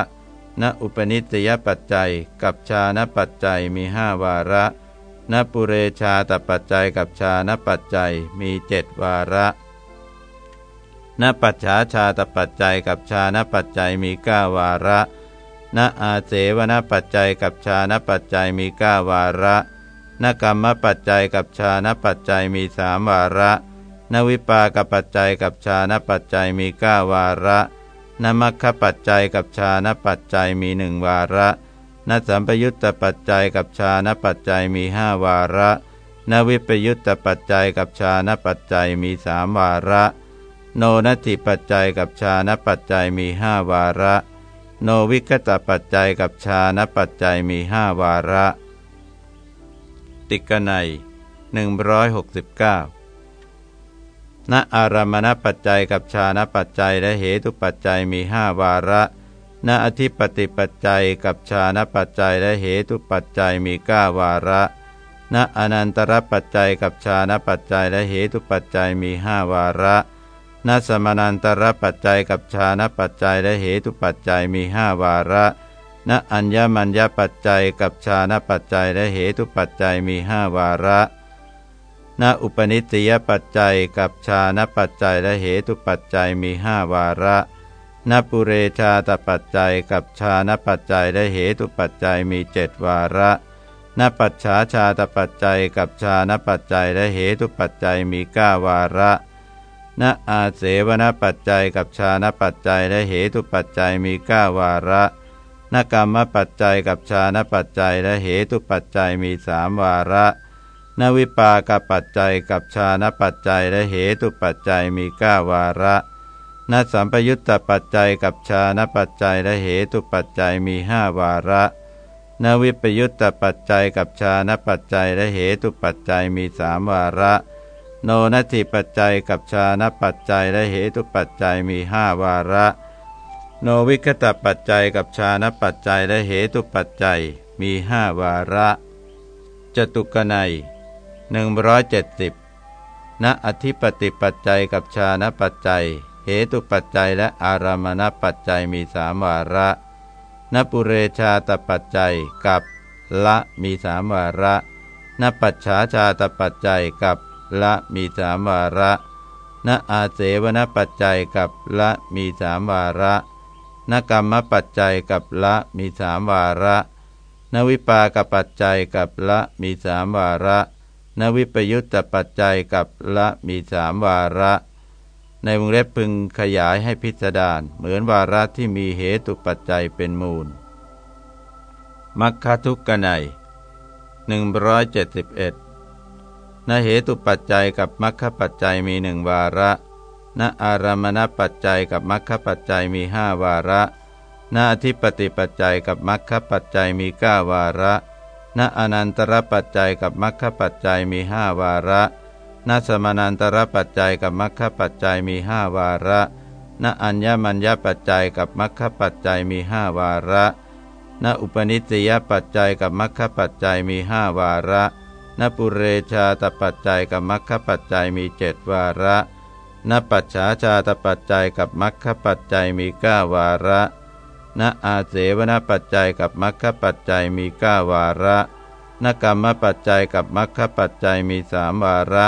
ณอุปนิสยปัจจัย กับชาณปัจจัยมีห้าวาระณปุเรชาตปัจจัยกับชาณปัจจัยมีเจ็ดวาระณปัจฉาชาตปัจจัยกับชาณปัจจัยมีเก้าวาระณอาเสวนปัจจัยกับชาณปัจจัยมีเก้าวาระณกรรมปัจจัยกับชาณปัจจัยมีสามวาระณวิปากปัจจัยกับชาณปัจจัยมีเก้าวาระ นมัคคปัจจัยกับชาณปัจจัยมีหนึ่งวาระนสัมปยุตตปัจจัยกับชาณปัจจัยมีห้าวาระนวิปยุตตปัจจัยกับชาณปัจจัยมีสามวาระ โนนัตถิปัจจัยกับชาณปัจจัยมีห้าวาระ โนวิกตปัจจัยกับชาณปัจจัยมีห้าวาระ ติกนัย169 ณอารามณปัจจัยกับชาณปัจจัยและเหตุปัจจัยมีห้าวาระณอธิปติปัจจัยกับชาณปัจจัยและเหตุปัจจัยมีก้าวาระณอนันตรปัจจัยกับชาณปัจจัยและเหตุปัจจัยมีห้าวาระณสมานันตรปัจจัยกับชาณปัจจัยและเหตุปัจจัยมีห้าวาระณอัญญมัญญปัจจัยกับชาณปัจจัยและเหตุปัจจัยมีห้าวาระ ณอุปนิสัยปัจจัยกับชาณปัจจัยและเหตุปัจจัยมีห้าวาระณปุเรชาตปัจจัยกับชาณปัจจัยและเหตุปัจจัยมีเจ็ดวาระณปัจฉาชาตปัจจัยกับชาณปัจจัยและเหตุปัจจัยมีเก้าวาระณอาเสวนปัจจัยกับชาณปัจจัยและเหตุปัจจัยมีเก้าวาระณกรรมปัจจัยกับชาณปัจจัยและเหตุปัจจัยมีสามวาระ นวิปากปัจจัยกับชาณปัจจัยและเหตุปัจจัยมีก้าวาระนสัมปยุตตปัจจัยกับชาณปัจจัยและเหตุปัจจัยมีห้าวาระนวิปยุตตปัจจัยกับชาณปัจจัยและเหตุปัจจัยมีสามวาระ โนนัตถิปัจจัยกับชาณปัจจัยและเหตุปัจจัยมีห้าวาระ โนวิคตปัจจัยกับชาณปัจจัยและเหตุปัจจัยมีห้าวาระจตุกนัย 170ณอธิปติปัจจัยกับชาณปัจจัย เหตุปัจจัยและอารามณปัจจัยมีสามวาระนปุเรชาตปัจจัยกับละมีสามวาระนปัจฉาชาตปัจจัยกับละมีสามวาระนอาเสวนปัจจัยกับละมีสามวาระนกรรมปัจจัยกับละมีสามวาระ นวิปากปัจจัยกับละมีสามวาระ นวิปยุตตปัจจัยกับละมีสามวาระ ในวงเล็บพึงขยายให้พิสดารเหมือนวาระที่มีเหตุปัจจัยเป็นมูล มัคคทุกกนัย171นเหตุปัจจัยกับมัคคปัจจัยมีหนึ่งวาระณอารามณปัจจัยกับมัคคปัจจัยมีห้าวาระณอธิปติปัจจัยกับมัคคปัจจัยมีเก้าวาระ ณอนันตรปัจจัยกับมัคคปัจจัยมีห้าวาระณสมานันตรปัจจัยกับมัคคปัจจัยมีห้าวาระณอัญญมัญญปัจจัยกับมัคคปัจจัยมีห้าวาระณอุปนิสัยปัจจัยกับมัคคปัจจัยมีห้าวาระณปุเรชาตปัจจัยกับมัคคปัจจัยมีเจ็ดวาระณปัจฉาชาตปัจจัยกับมัคคปัจจัยมีเก้าวาระ ณอาเสวนปัจจัยกับมัคคปัจจัยมีก้าวาระนกรรมปัจจัยกับมัคคปัจจัยมีสามวาระ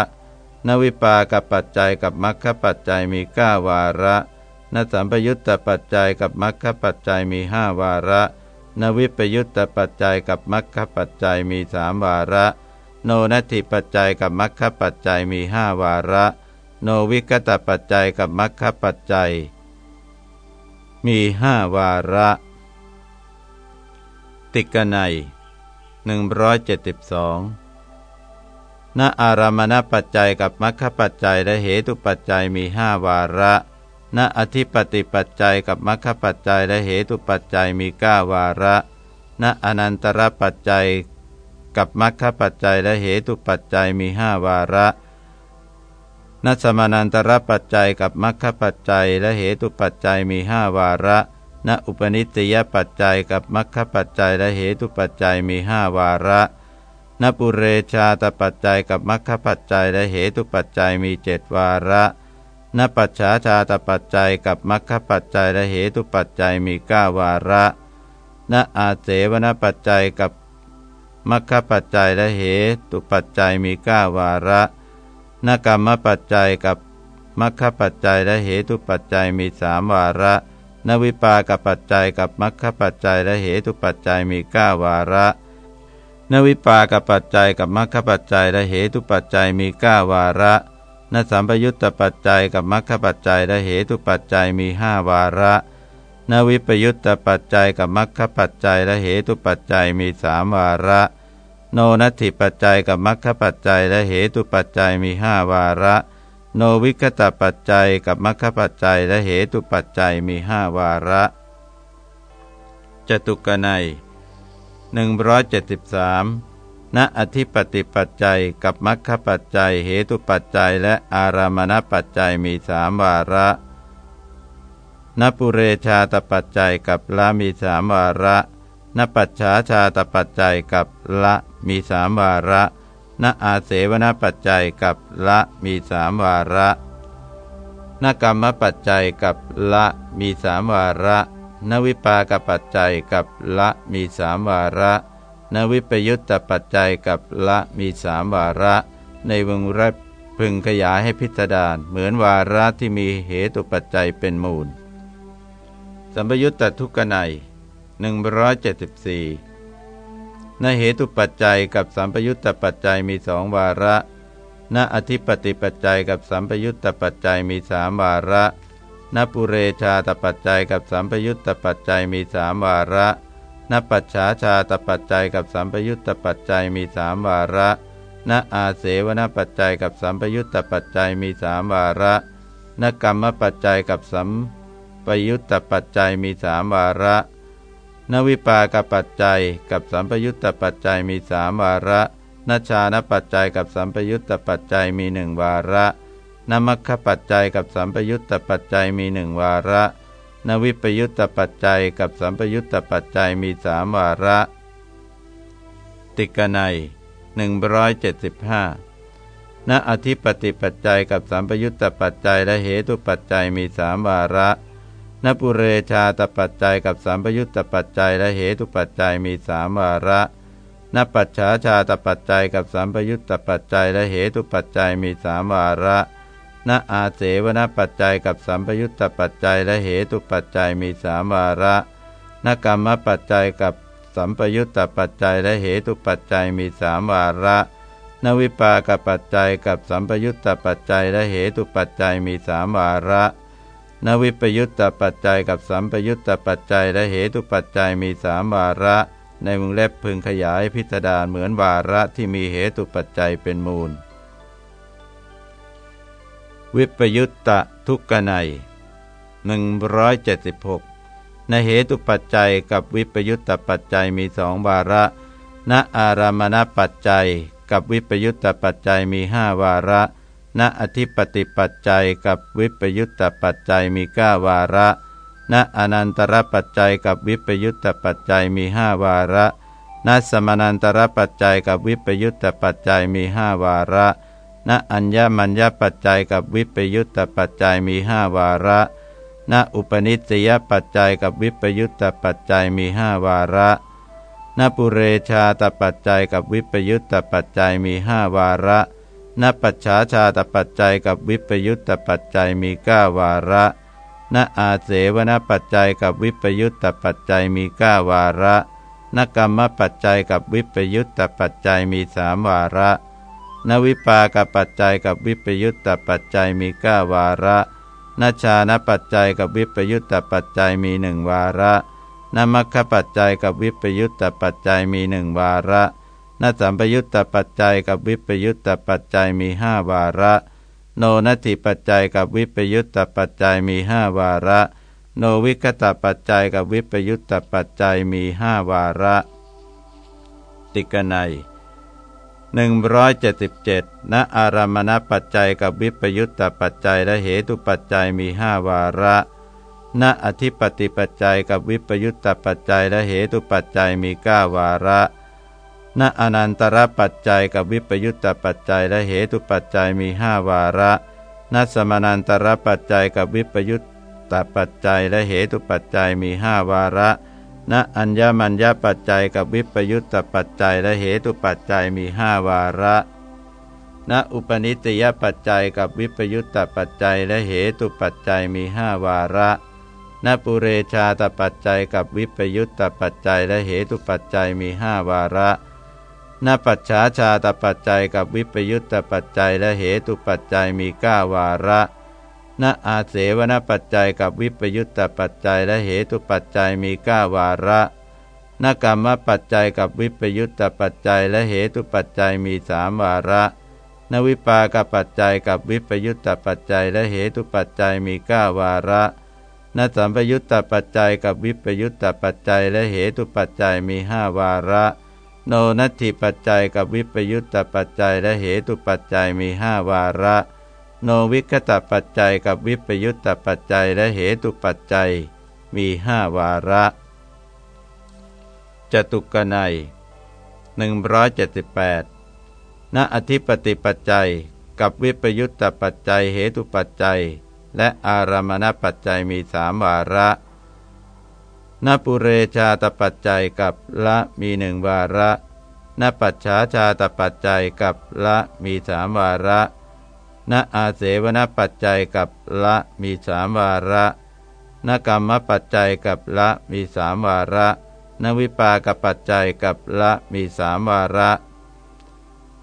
นวิปากับปัจจัยกับมัคคปัจจัยมีเก้าวาระนสัมปยุตตปัจจัยกับมัคคปัจจัยมีห้าวาระ นวิปยุตตปัจจัยกับมัคคปัจจัยมีสามวาระ โนนัตถิปัจจัยกับมัคคปัจจัยมีห้าวาระ โนวิกตปัจจัยกับมัคคปัจจัย มีห้าวาระ ติกนัยหนึ่งร้อยเจ็ดสิบสองณอารามณปัจจัยกับมัคคปัจจัยและเหตุปัจจัยมีห้าวาระณอธิปติปัจจัยกับมัคคปัจจัยและเหตุปัจจัยมีก้าวาระณอนันตรปัจจัย กับมัคคปัจจัยและเหตุปัจจัยมีห้าวาระ ณสมานันตรปัจจัยกับมัคคปัจจัย และเหตุปัจจัยมีห้าวาระณอุปนิสยปัจจัยกับมัคคปัจจัยและเหตุปัจจัยมีห้าวาระนปุเรชาตปัจจัยกับมัคคปัจจัยและเหตุปัจจัยมีเจ็ดวาระนปัจฉาชาตปัจจัยกับมัคคปัจจัยและเหตุปัจจัยมีเก้าวาระนอาเสวนปัจจัยกับมัคคปัจจัยและเหตุปัจจัยมีเก้าวาระ นกรรมปัจจัยกับมัคคปัจจัยและเหตุปัจจัยมีสามวาระ นวิปากปัจจัยกับมัคคปัจจัยและเหตุปัจจัยมีเก้าวาระ นวิปากปัจจัยกับมรรคปัจจัยและเหตุปัจจัยมีเก้าวาระนสัมปยุตตปัจจัยกับมรรคปัจจัยและเหตุปัจจัยมีห้าวาระนวิปยุตตปัจจัยกับมรรคปัจจัยและเหตุปัจจัยมีสามวาระ โนนัตถิปัจจัยกับมรรคปัจจัยและเหตุปัจจัยมีห้าวาระ โนวิกตปัจจัยกับมรรคปัจจัยและเหตุปัจจัยมีห้าวาระจตุกนัย173ณอธิปติปัจจัยกับมัคคปัจจัย เหตุปัจจัยและอารามณปัจจัยมีสามวาระนปุเรชาตปัจจัยกับละมีสามวาระ นปัจฉาชาตปัจจัยกับละมีสามวาระนอาเสวนปัจจัยกับละมีสามวาระนกรรมปัจจัยกับละมีสามวาระ นวิปากปัจจัยกับละมีสามวาระ นวิปยุตตปัจจัยกับละมีสามวาระ ในวงเล็บพึงขยายให้พิจารณาเหมือนวาระที่มีเหตุปัจจัยเป็นมูล สัมปยุตตทุกนัย 174นเหตุปัจจัยกับสัมปยุตตปัจจัยมีสองวาระณอธิปติปัจจัยกับสัมปยุตตปัจจัยมีสามวาระนปุเรชาตปัจจัยกับสัมปยุตตปัจจัยมีสามวาระนปัจฉาชาตปัจจัยกับสัมปยุตตปัจจัยมีสามวาระนอาเสวนปัจจัยกับสัมปยุตตปัจจัยมีสามวาระนกรรมปัจจัยกับสัมปยุตตปัจจัยมีสามวาระ นวิปากปัจจัยกับสัมปยุตตปัจจัยมีสามวาระนชานปัจจัยกับสัมปยุตตปัจจัยมีหนึ่งวาระนมัคคปัจจัยกับสัมปยุตตปัจจัยมีหนึ่งวาระ นวิปยุตตปัจจัยกับสัมปยุตตปัจจัยมีสามวาระ ติกนัยหนึ่งร้อยเจ็ดสิบห้าณอธิปติปัจจัยกับสัมปยุตตปัจจัยและเหตุปัจจัยมีสามวาระ นปุเรชาตปัจจัยกับสัมปยุตตปัจจัยและเหตุปัจจัยมีสามวาระนปัจฉาชาตปัจจัยกับสัมปยุตตปัจจัยและเหตุปัจจัยมีสามวาระณอาเสวนปัจจัยกับสัมปยุตตปัจจัยและเหตุปัจจัยมีสามวาระนกรรมปัจจัยกับสัมปยุตตปัจจัยและเหตุปัจจัยมีสามวาระ นวิปากปัจจัยกับสัมปยุตตปัจจัยและเหตุปัจจัยมีสามวาระ นวิปยุตตปัจจัยกับสัมปยุตตปัจจัยและเหตุปัจจัยมีสามวาระ ในวงเล็บพึงขยายพิจารณาเหมือนวาระที่มีเหตุปัจจัยเป็นมูล วิปยุตตะทุกกนัย176 ในเหตุปัจจัยกับวิปยุตตปัจจัยมีสองวาระ ณอารามณปัจจัย กับวิปยุตตปัจจัยมีห้าวาระ ณอธิปติปัจจัยกับวิปยุตตปัจจัยมีเก้าวาระ ณอนันตรปัจจัยกับวิปยุตตปัจจัยมีห้าวาระ ณสมานันตรปัจจัยกับวิปยุตตปัจจัยมีห้าวาระ ณอัญญมัญญปัจจัยกับวิปยุตตปัจจัยมีห้าวาระ ณอุปนิสยปัจจัยกับวิปยุตตปัจจัยมีห้าวาระณปุเรชาตปัจจัยกับวิปยุตตปัจจัยมีห้าวาระ ณปัจฉาชาตปัจจัยกับวิปยุตตปัจจัยมีเก้าวาระนอาเสวนปัจจัยกับวิปยุตตปัจจัยมีเก้าวาระนกรรมปัจจัยกับวิปยุตตปัจจัยมีสามวาระนวิปากปัจจัยกับวิปยุตตปัจจัยมีเก้าวาระนชานปัจจัยกับวิปยุตตปัจจัยมีหนึ่งวาระนมัคคปัจจัยกับวิปยุตตปัจจัยมีหนึ่งวาระ นสัมปยุตตปัจจัยกับวิปยุตตปัจจัยมีห้าวาระ โนนัตถิปัจจัยกับวิปยุตตปัจจัยมีห้าวาระ โนวิคตปัจจัยกับวิปยุตตปัจจัยมีห้าวาระ ติกนัยหนึ่งร้อยเจ็ดสิบเจ็ดณอารามณปัจจัยกับวิปยุตตปัจจัยและเหตุปัจจัยมีห้าวาระณอธิปติปัจจัยกับวิปยุตตปัจจัยและเหตุปัจจัยมีเก้าวาระ ณอนันตรปัจจัยกับวิปยุตตปัจจัยและเหตุปัจจัยมีห้าวาระณสมานันตรปัจจัยกับวิปยุตตปัจจัยและเหตุปัจจัยมีห้าวาระณอัญญมัญญปัจจัยกับวิปยุตตปัจจัยและเหตุปัจจัยมีห้าวาระณอุปนิสยปัจจัยกับวิปยุตตปัจจัยและเหตุปัจจัยมีห้าวาระณปุเรชาตปัจจัยกับวิปยุตตปัจจัยและเหตุปัจจัยมีห้าวาระ ณปัจฉาชาตปัจจัยกับวิปยุตตปัจจัยและเหตุปัจจัยมีก้าวาระณอาเสวนปัจจัยกับวิปยุตตปัจจัยและเหตุปัจจัยมีก้าวาระนกรรมปัจจัยกับวิปยุตตปัจจัยและเหตุปัจจัยมีสามวาระ นวิปากปัจจัยกับวิปยุตตปัจจัยและเหตุปัจจัยมีก้าวาระนสัมปยุตตปัจจัยกับวิปยุตตปัจจัยและเหตุปัจจัยมีห้าวาระ โนนัตถิปัจจัยกับวิปยุตตปัจจัยและเหตุปัจจัยมีห้าวาระ โนวิคตปัจจัยกับวิปยุตตปัจจัยและเหตุปัจจัยมีห้าวาระ จตุกนัย178ณอธิปติปัจจัยกับวิปยุตตปัจจัยเหตุปัจจัย และอารามณปัจจัยมีสามวาระ นปุเรชาตปัจจัยกับละมีหนึ่งวาระนปัจฉาชาตปัจจัยกับละมีสามวาระนอาเสวนปัจจัยกับละมีสามวาระนกรรมปัจจัยกับละมีสามวาระนวิปากปัจจัยกับละมีสามวาระ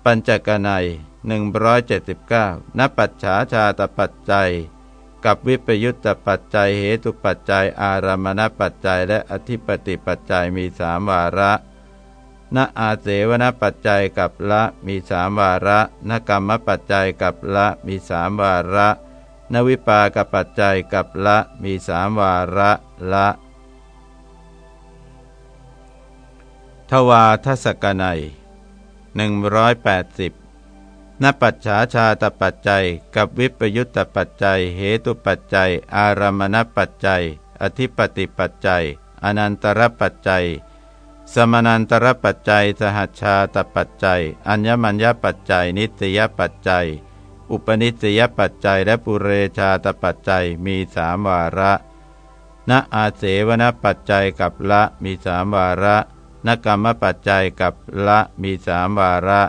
ปัญจกนัยหนึ่งร้อยเจ็ดสิบเก้านปัจฉาชาตปัจจัย กับวิปยุตตปัจจัยเหตุปัจจัยอารามณปัจจัยและอธิปติปัจจัยมีสามวาระณอาเสวนปัจจัยกับละมีสามวาระนกรรมปัจจัยกับละมีสามวาระนวิปากปัจจัยกับละมีสามวาระละ ทวาทศกนัยห นปัจฉาชาตปัจจัย กับวิปยุตตปัจจัย เหตุปัจจัย อารามณปัจจัย อธิปติปัจจัย อนันตรปัจจัย สมานันตรปัจจัย สหัชชาตปัจจัย อัญญมัญญปัจจัย นิสยปัจจัย อุปนิสยปัจจัย และปุเรชาตปัจจัยมีสามวาระณอาเสวนปัจจัยกับละมีสามวาระนกรรมปัจจัยกับละมีสามวาระ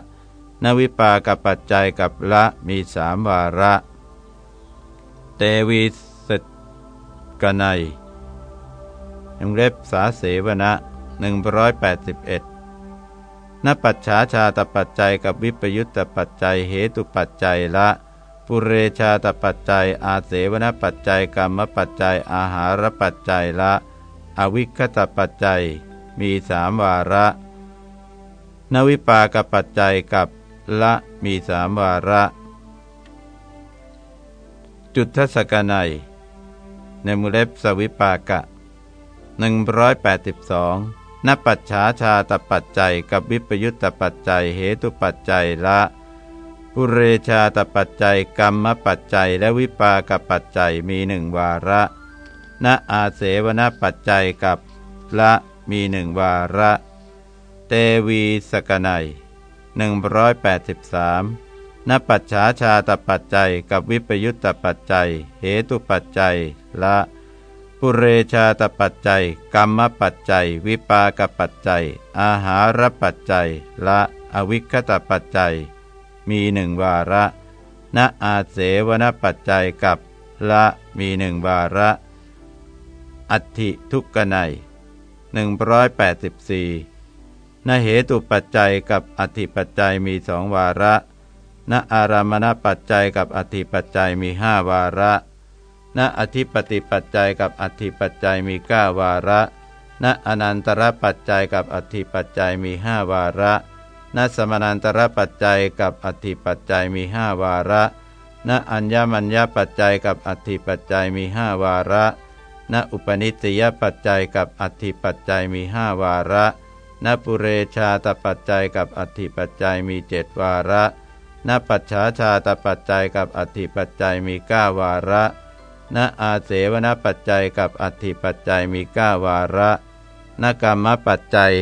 นวิปากับปัจจัยกับละมีสามวาระ เตวีสกนัยยังเล็บสาเสวนะ181นปัจฉาชาตปัจจัยกับวิปยุตตปัจจัยเหตุปัจจัยละปุเรชาตปัจจัย อาเสวนปัจจัยกรรมปัจจัย อาหารปัจจัยละ อวิคตปัจจัยมีสามวาระ นวิปากปัจจัยกับ ละมีสามวาระ จุดทศกนัยในมุเล็บสวิปากะ 182นปัจฉาชาตปัจจัยกับวิปยุตตปัจจัยเหตุปัจจัยละปุเรชาตปัจจัยกรรมปัจจัยและวิปากปัจจัยมีหนึ่งวาระณอาเสวนปัจจัยกับละมีหนึ่งวาระ เตวีสกนัย 183นปัจฉาชาตปัจจัยกับวิปยุตตปัจจัย เหตุปัจจัยละปุเรชาตปัจจัย กรรมปัจจัย วิปากปัจจัย อาหารปัจจัย ละอวิคตปัจจัย มีหนึ่งวาระณอาเสวนปัจจัยกับละมีหนึ่งวาระ อัติทุกกนัย184 นเหตุปัจจัยกับอธิปัจจัยมีสองวาระณอารามณปัจจัยกับอธิปัจจัยมีห้าวาระณอธิปติปัจจัยกับอธิปัจจัยมีเก้าวาระณอนันตรปัจจัยกับอธิปัจจัยมีห้าวาระณสมนันตรปัจจัยกับอธิปัจจัยมีห้าวาระณอัญญมัญญปัจจัยกับอธิปัจจัยมีห้าวาระณอุปนิสยปัจจัยกับอธิปัจจัยมีห้าวาระ ณปุเรชาตปัจจัยกับอธิปัจจัยมีเจ็ดวาระณปัจฉาชาตปัจจัยกับอธิปัจจัยมีเก้าวาระณอาเสวนปัจจัยกับอธิปัจจัยมีเก้าวาระณกรรมปัจจัย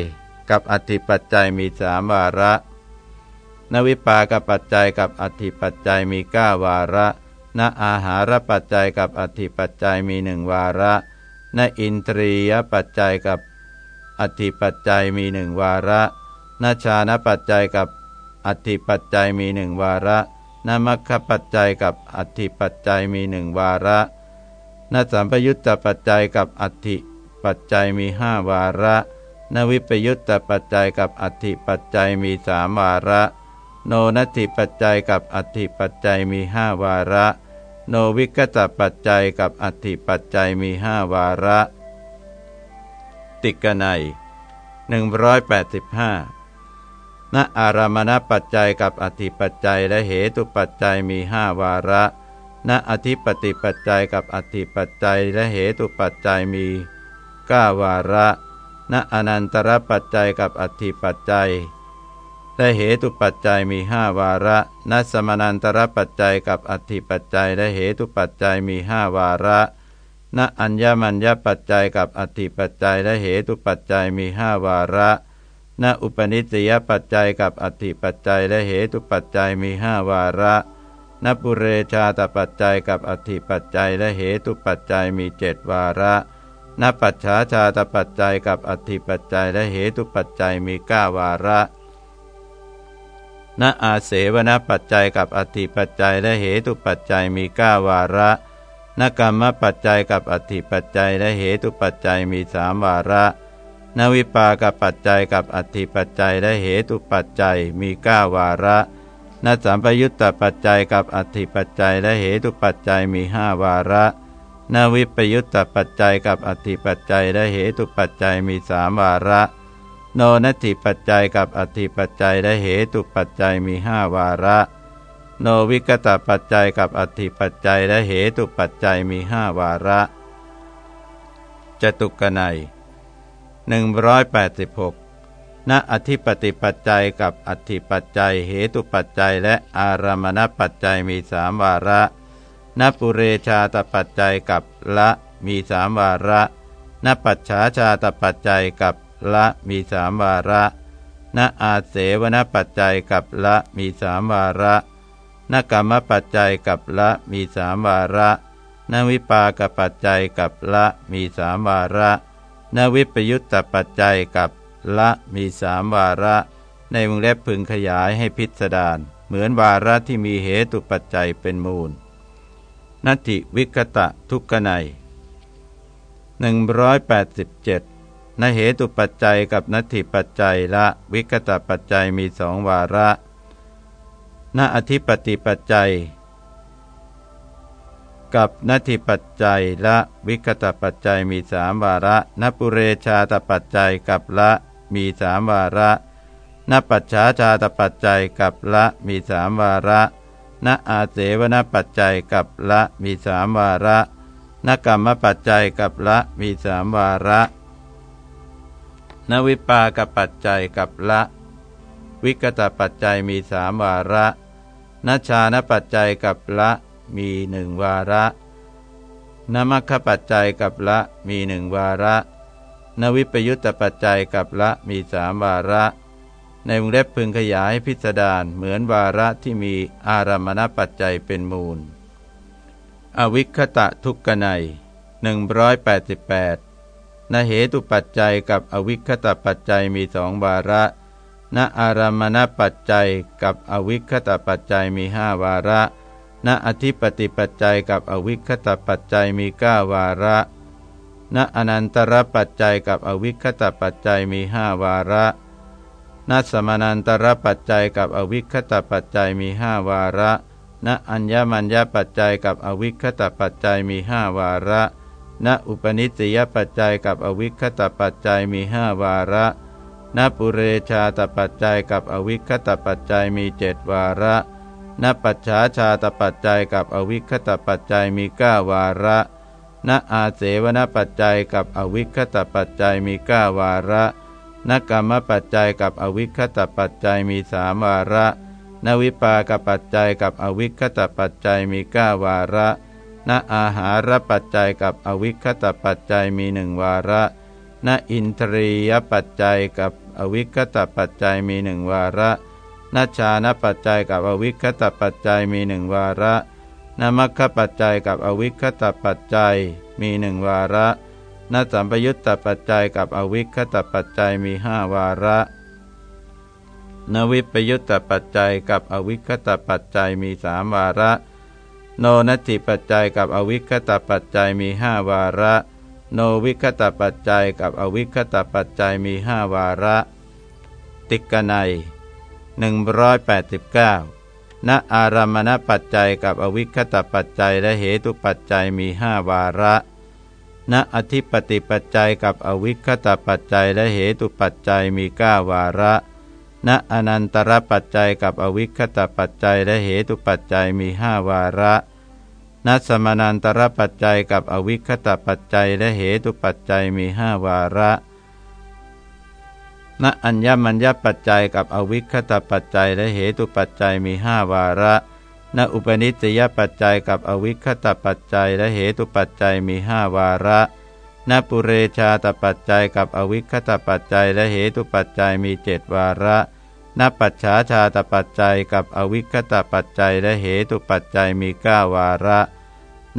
กับอธิปัจจัยมีสามวาระ นวิปากปัจจัยกับอธิปัจจัยมีเก้าวาระณอาหารปัจจัยกับอธิปัจจัยมีหนึ่งวาระณอินทรียปัจจัยกับ อธิปัจจัยมีหนึ่งวาระณชานปัจจัยกับอธิปัจจัยมีหนึ่งวาระณมัคคปัจจัยกับอธิปัจจัยมีหนึ่งวาระณสัมปยุตตปัจจัยกับอธิปัจจัยมีห้าวาระนวิปยุตตปัจจัยกับอธิปัจจัยมีสามวาระ โนนัตถิปัจจัยกับอธิปัจจัยมีห้าวาระ โนวิกตปัจจัยกับอธิปัจจัยมีห้าวาระ ติกนัย185ณอารามณปัจจัยกับอธิปัจจัยและเหตุปัจจัยมีห้าวาระณอธิปติปัจจัยกับอธิปัจจัยและเหตุปัจจัยมีก้าวาระณอนันตรปัจจัยกับอธิปัจจัย และเหตุปัจจัยมีห้าวาระนัสมนันตรปัจจัยกับอธิปัจจัยและเหตุปัจจัยมีห้าวาระ ณอัญญมัญญปัจจัยกับอธิปัจจัยและเหตุปัจจัยมีห้าวาระณอุปนิสยปัจจัยกับอธิปัจจัยและเหตุปัจจัยมีห้าวาระนปุเรชาตปัจจัยกับอธิปัจจัยและเหตุปัจจัยมีเจ็ดวาระนปัจฉาชาตปัจจัยกับอธิปัจจัยและเหตุปัจจัยมีเก้าวาระณอาเสวนปัจจัยกับอธิปัจจัยและเหตุปัจจัยมีก้าวาระ นกรรมปัจจัยกับอธิปัจจัยและเหตุปัจจัยมีสามวาระ นวิปากปัจจัยกับอธิปัจจัยและเหตุปัจจัยมีก้าวาระนสัมปยุตตปัจจัยกับอธิปัจจัยและเหตุปัจจัยมีห้าวาระ นวิปยุตตปัจจัยกับอธิปัจจัยและเหตุปัจจัยมีสามวาระ โนนัตถิปัจจัยกับอธิปัจจัยและเหตุปัจจัยมีห้าวาระ โนวิกตปัจจัยกับอธิปัจจัยและเหตุปัจจัยมีห้าวาระจตุกนัย186ณอธิปติปัจจัยกับอธิปัจจัยเหตุปัจจัยและอารามณปัจจัยมีสามวาระนปุเรชาตปัจจัยกับละมีสามวาระนปัจฉาชาตปัจจัยกับละมีสามวาระณอาเสวนปัจจัยกับละมีสามวาระ นกรรมปัจจัยกับละมีสามวาระนวิปากปัจจัยกับละมีสามวาระนวิปยุตตปัจจัยกับละมีสามวาระ ในวงเล็บพึงขยายให้พิสดารเหมือนวาระที่มีเหตุปัจจัยเป็นมูลนัตติวิกตะทุกขไน187นเหตุปัจจัยกับนัตถิปัจจัยละวิกตปัจจัยมีสองวาระ ณอธิปติปัจจัย กับนัตถิปัจจัยละวิกตปัจจัยมีสามวาระนปุเรชาตปัจจัยกับละมีสามวาระนปัจฉาชาตปัจจัยกับละมีสามวาระนอาเสวนปัจจัยกับละมีสามวาระนกรรมปัจจัยกับละมีสามวาระ นวิปากปัจจัยกับละ วิกตปัจจัยมีสามวาระนัชานปัจจัยกับละมีหนึ่งวาระนมัคคปัจจัยกับละมีหนึ่งวาระ นวิปยุตตปัจจัยกับละมีสามวาระ ในวงเล็บพึงขยายพิสดารเหมือนวาระที่มีอารามณปัจจัยเป็นมูล อวิคตะทุกกนัย188นเหตุปัจจัยกับอวิคตปัจจัยมีสองวาระ ณอารามณปัจจัยกับอวิคตปัจจัยมีห้าวาระ ณอธิปติปัจจัยกับอวิคตปัจจัยมีเก้าวาระ ณอนันตรปัจจัยกับอวิคตปัจจัยมีห้าวาระ ณสมานันตรปัจจัยกับอวิคตปัจจัยมีห้าวาระ ณอัญญมัญญปัจจัยกับอวิคตปัจจัยมีห้าวาระ ณอุปนิสัยปัจจัยกับอวิคตปัจจัยมีห้าวาระ นปุเรชาตปัจจัยกับอวิคตปัจจัยมีเจ็ดวาระนปัจฉาชาตปัจจัยกับอวิคตปัจจัยมีเก้าวาระนอาเสวนปัจจัยกับอวิคตปัจจัยมีเก้าวาระนกรรมปัจจัยกับอวิคตปัจจัยมีสามวาระ นวิปากปัจจัยกับอวิคตปัจจัยมีเก้าวาระ นอาหารปัจจัยกับอวิคตปัจจัยมีหนึ่งวาระ นอินทรียปัจจัยกับอวิคตปัจจัยมีหนึ่งวาระนัชานปัจจัยกับอวิคตปัจจัยมีหนึ่งวาระนมัคคปัจจัยกับอวิคตปัจจัยมีหนึ่งวาระนสัมปยุตตปัจจัยกับอวิคตปัจจัยมีห้าวาระ นวิปยุตตปัจจัยกับอวิคตปัจจัยมีสามวาระ โนนัตถิปัจจัยกับอวิคตปัจจัยมีห้าวาระ โนวิคตปัจจัยกับอวิคตปัจจัยมีห้าวาระ ติกนัย189ณอารามณปัจจัยกับอวิคตปัจจัยและเหตุปัจจัยมีห้าวาระณอธิปติปัจจัยกับอวิคตปัจจัยและเหตุปัจจัยมีเก้าวาระณอนันตรปัจจัยกับอวิคตปัจจัยและเหตุปัจจัยมีห้าวาระ นัสมานันตรปัจจัยกับอวิคตปัจจัยและเหตุปัจจัยมีห้าวาระณอัญญมัญญปัจจัยกับอวิคตปัจจัยและเหตุปัจจัยมีห้าวาระณอุปนิสยปัจจัยกับอวิคตปัจจัยและเหตุปัจจัยมีห้าวาระณปุเรชาตปัจจัยกับอวิคตปัจจัยและเหตุปัจจัยมีเจดวาระ ณปัจฉาชาตปัจจัยกับอวิคตปัจจัยและเหตุปัจจัยมีเก้าวาระ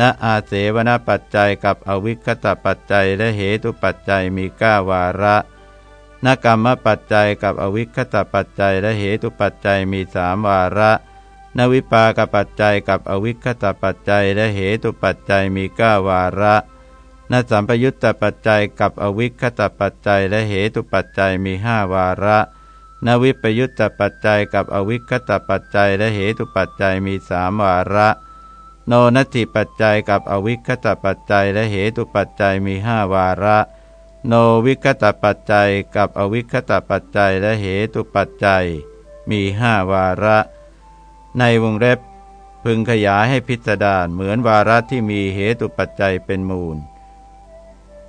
ณอาเสวนปัจจัยกับอวิคตปัจจัยและเหตุปัจจัยมีเก้าวาระนกรรมปัจจัยกับอวิคตปัจจัยและเหตุปัจจัยมีสามวาระนวิปากปัจจัยกับอวิคตปัจจัยและเหตุปัจจัยมีเก้าวาระนสัมปยุตตปัจจัยกับอวิคตปัจจัยและเหตุปัจจัยมีห้าวาระ นวิปยุตตปัจจัยกับอวิคตปัจจัยและเหตุปัจจัยมีสามวาระ โนนัตถิปัจจัยกับอวิคตปัจจัยและเหตุปัจจัยมีห้าวาระ โนวิคตปัจจัยกับอวิคตปัจจัยและเหตุปัจจัย มีห้าวาระ ในวงเล็บพึงขยายให้พิจารณาเหมือนวาระที่มีเหตุปัจจัยเป็นมูล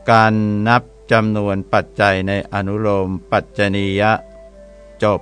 การนับจำนวนปัจจัยในอนุโลมปัจจนียะ จบ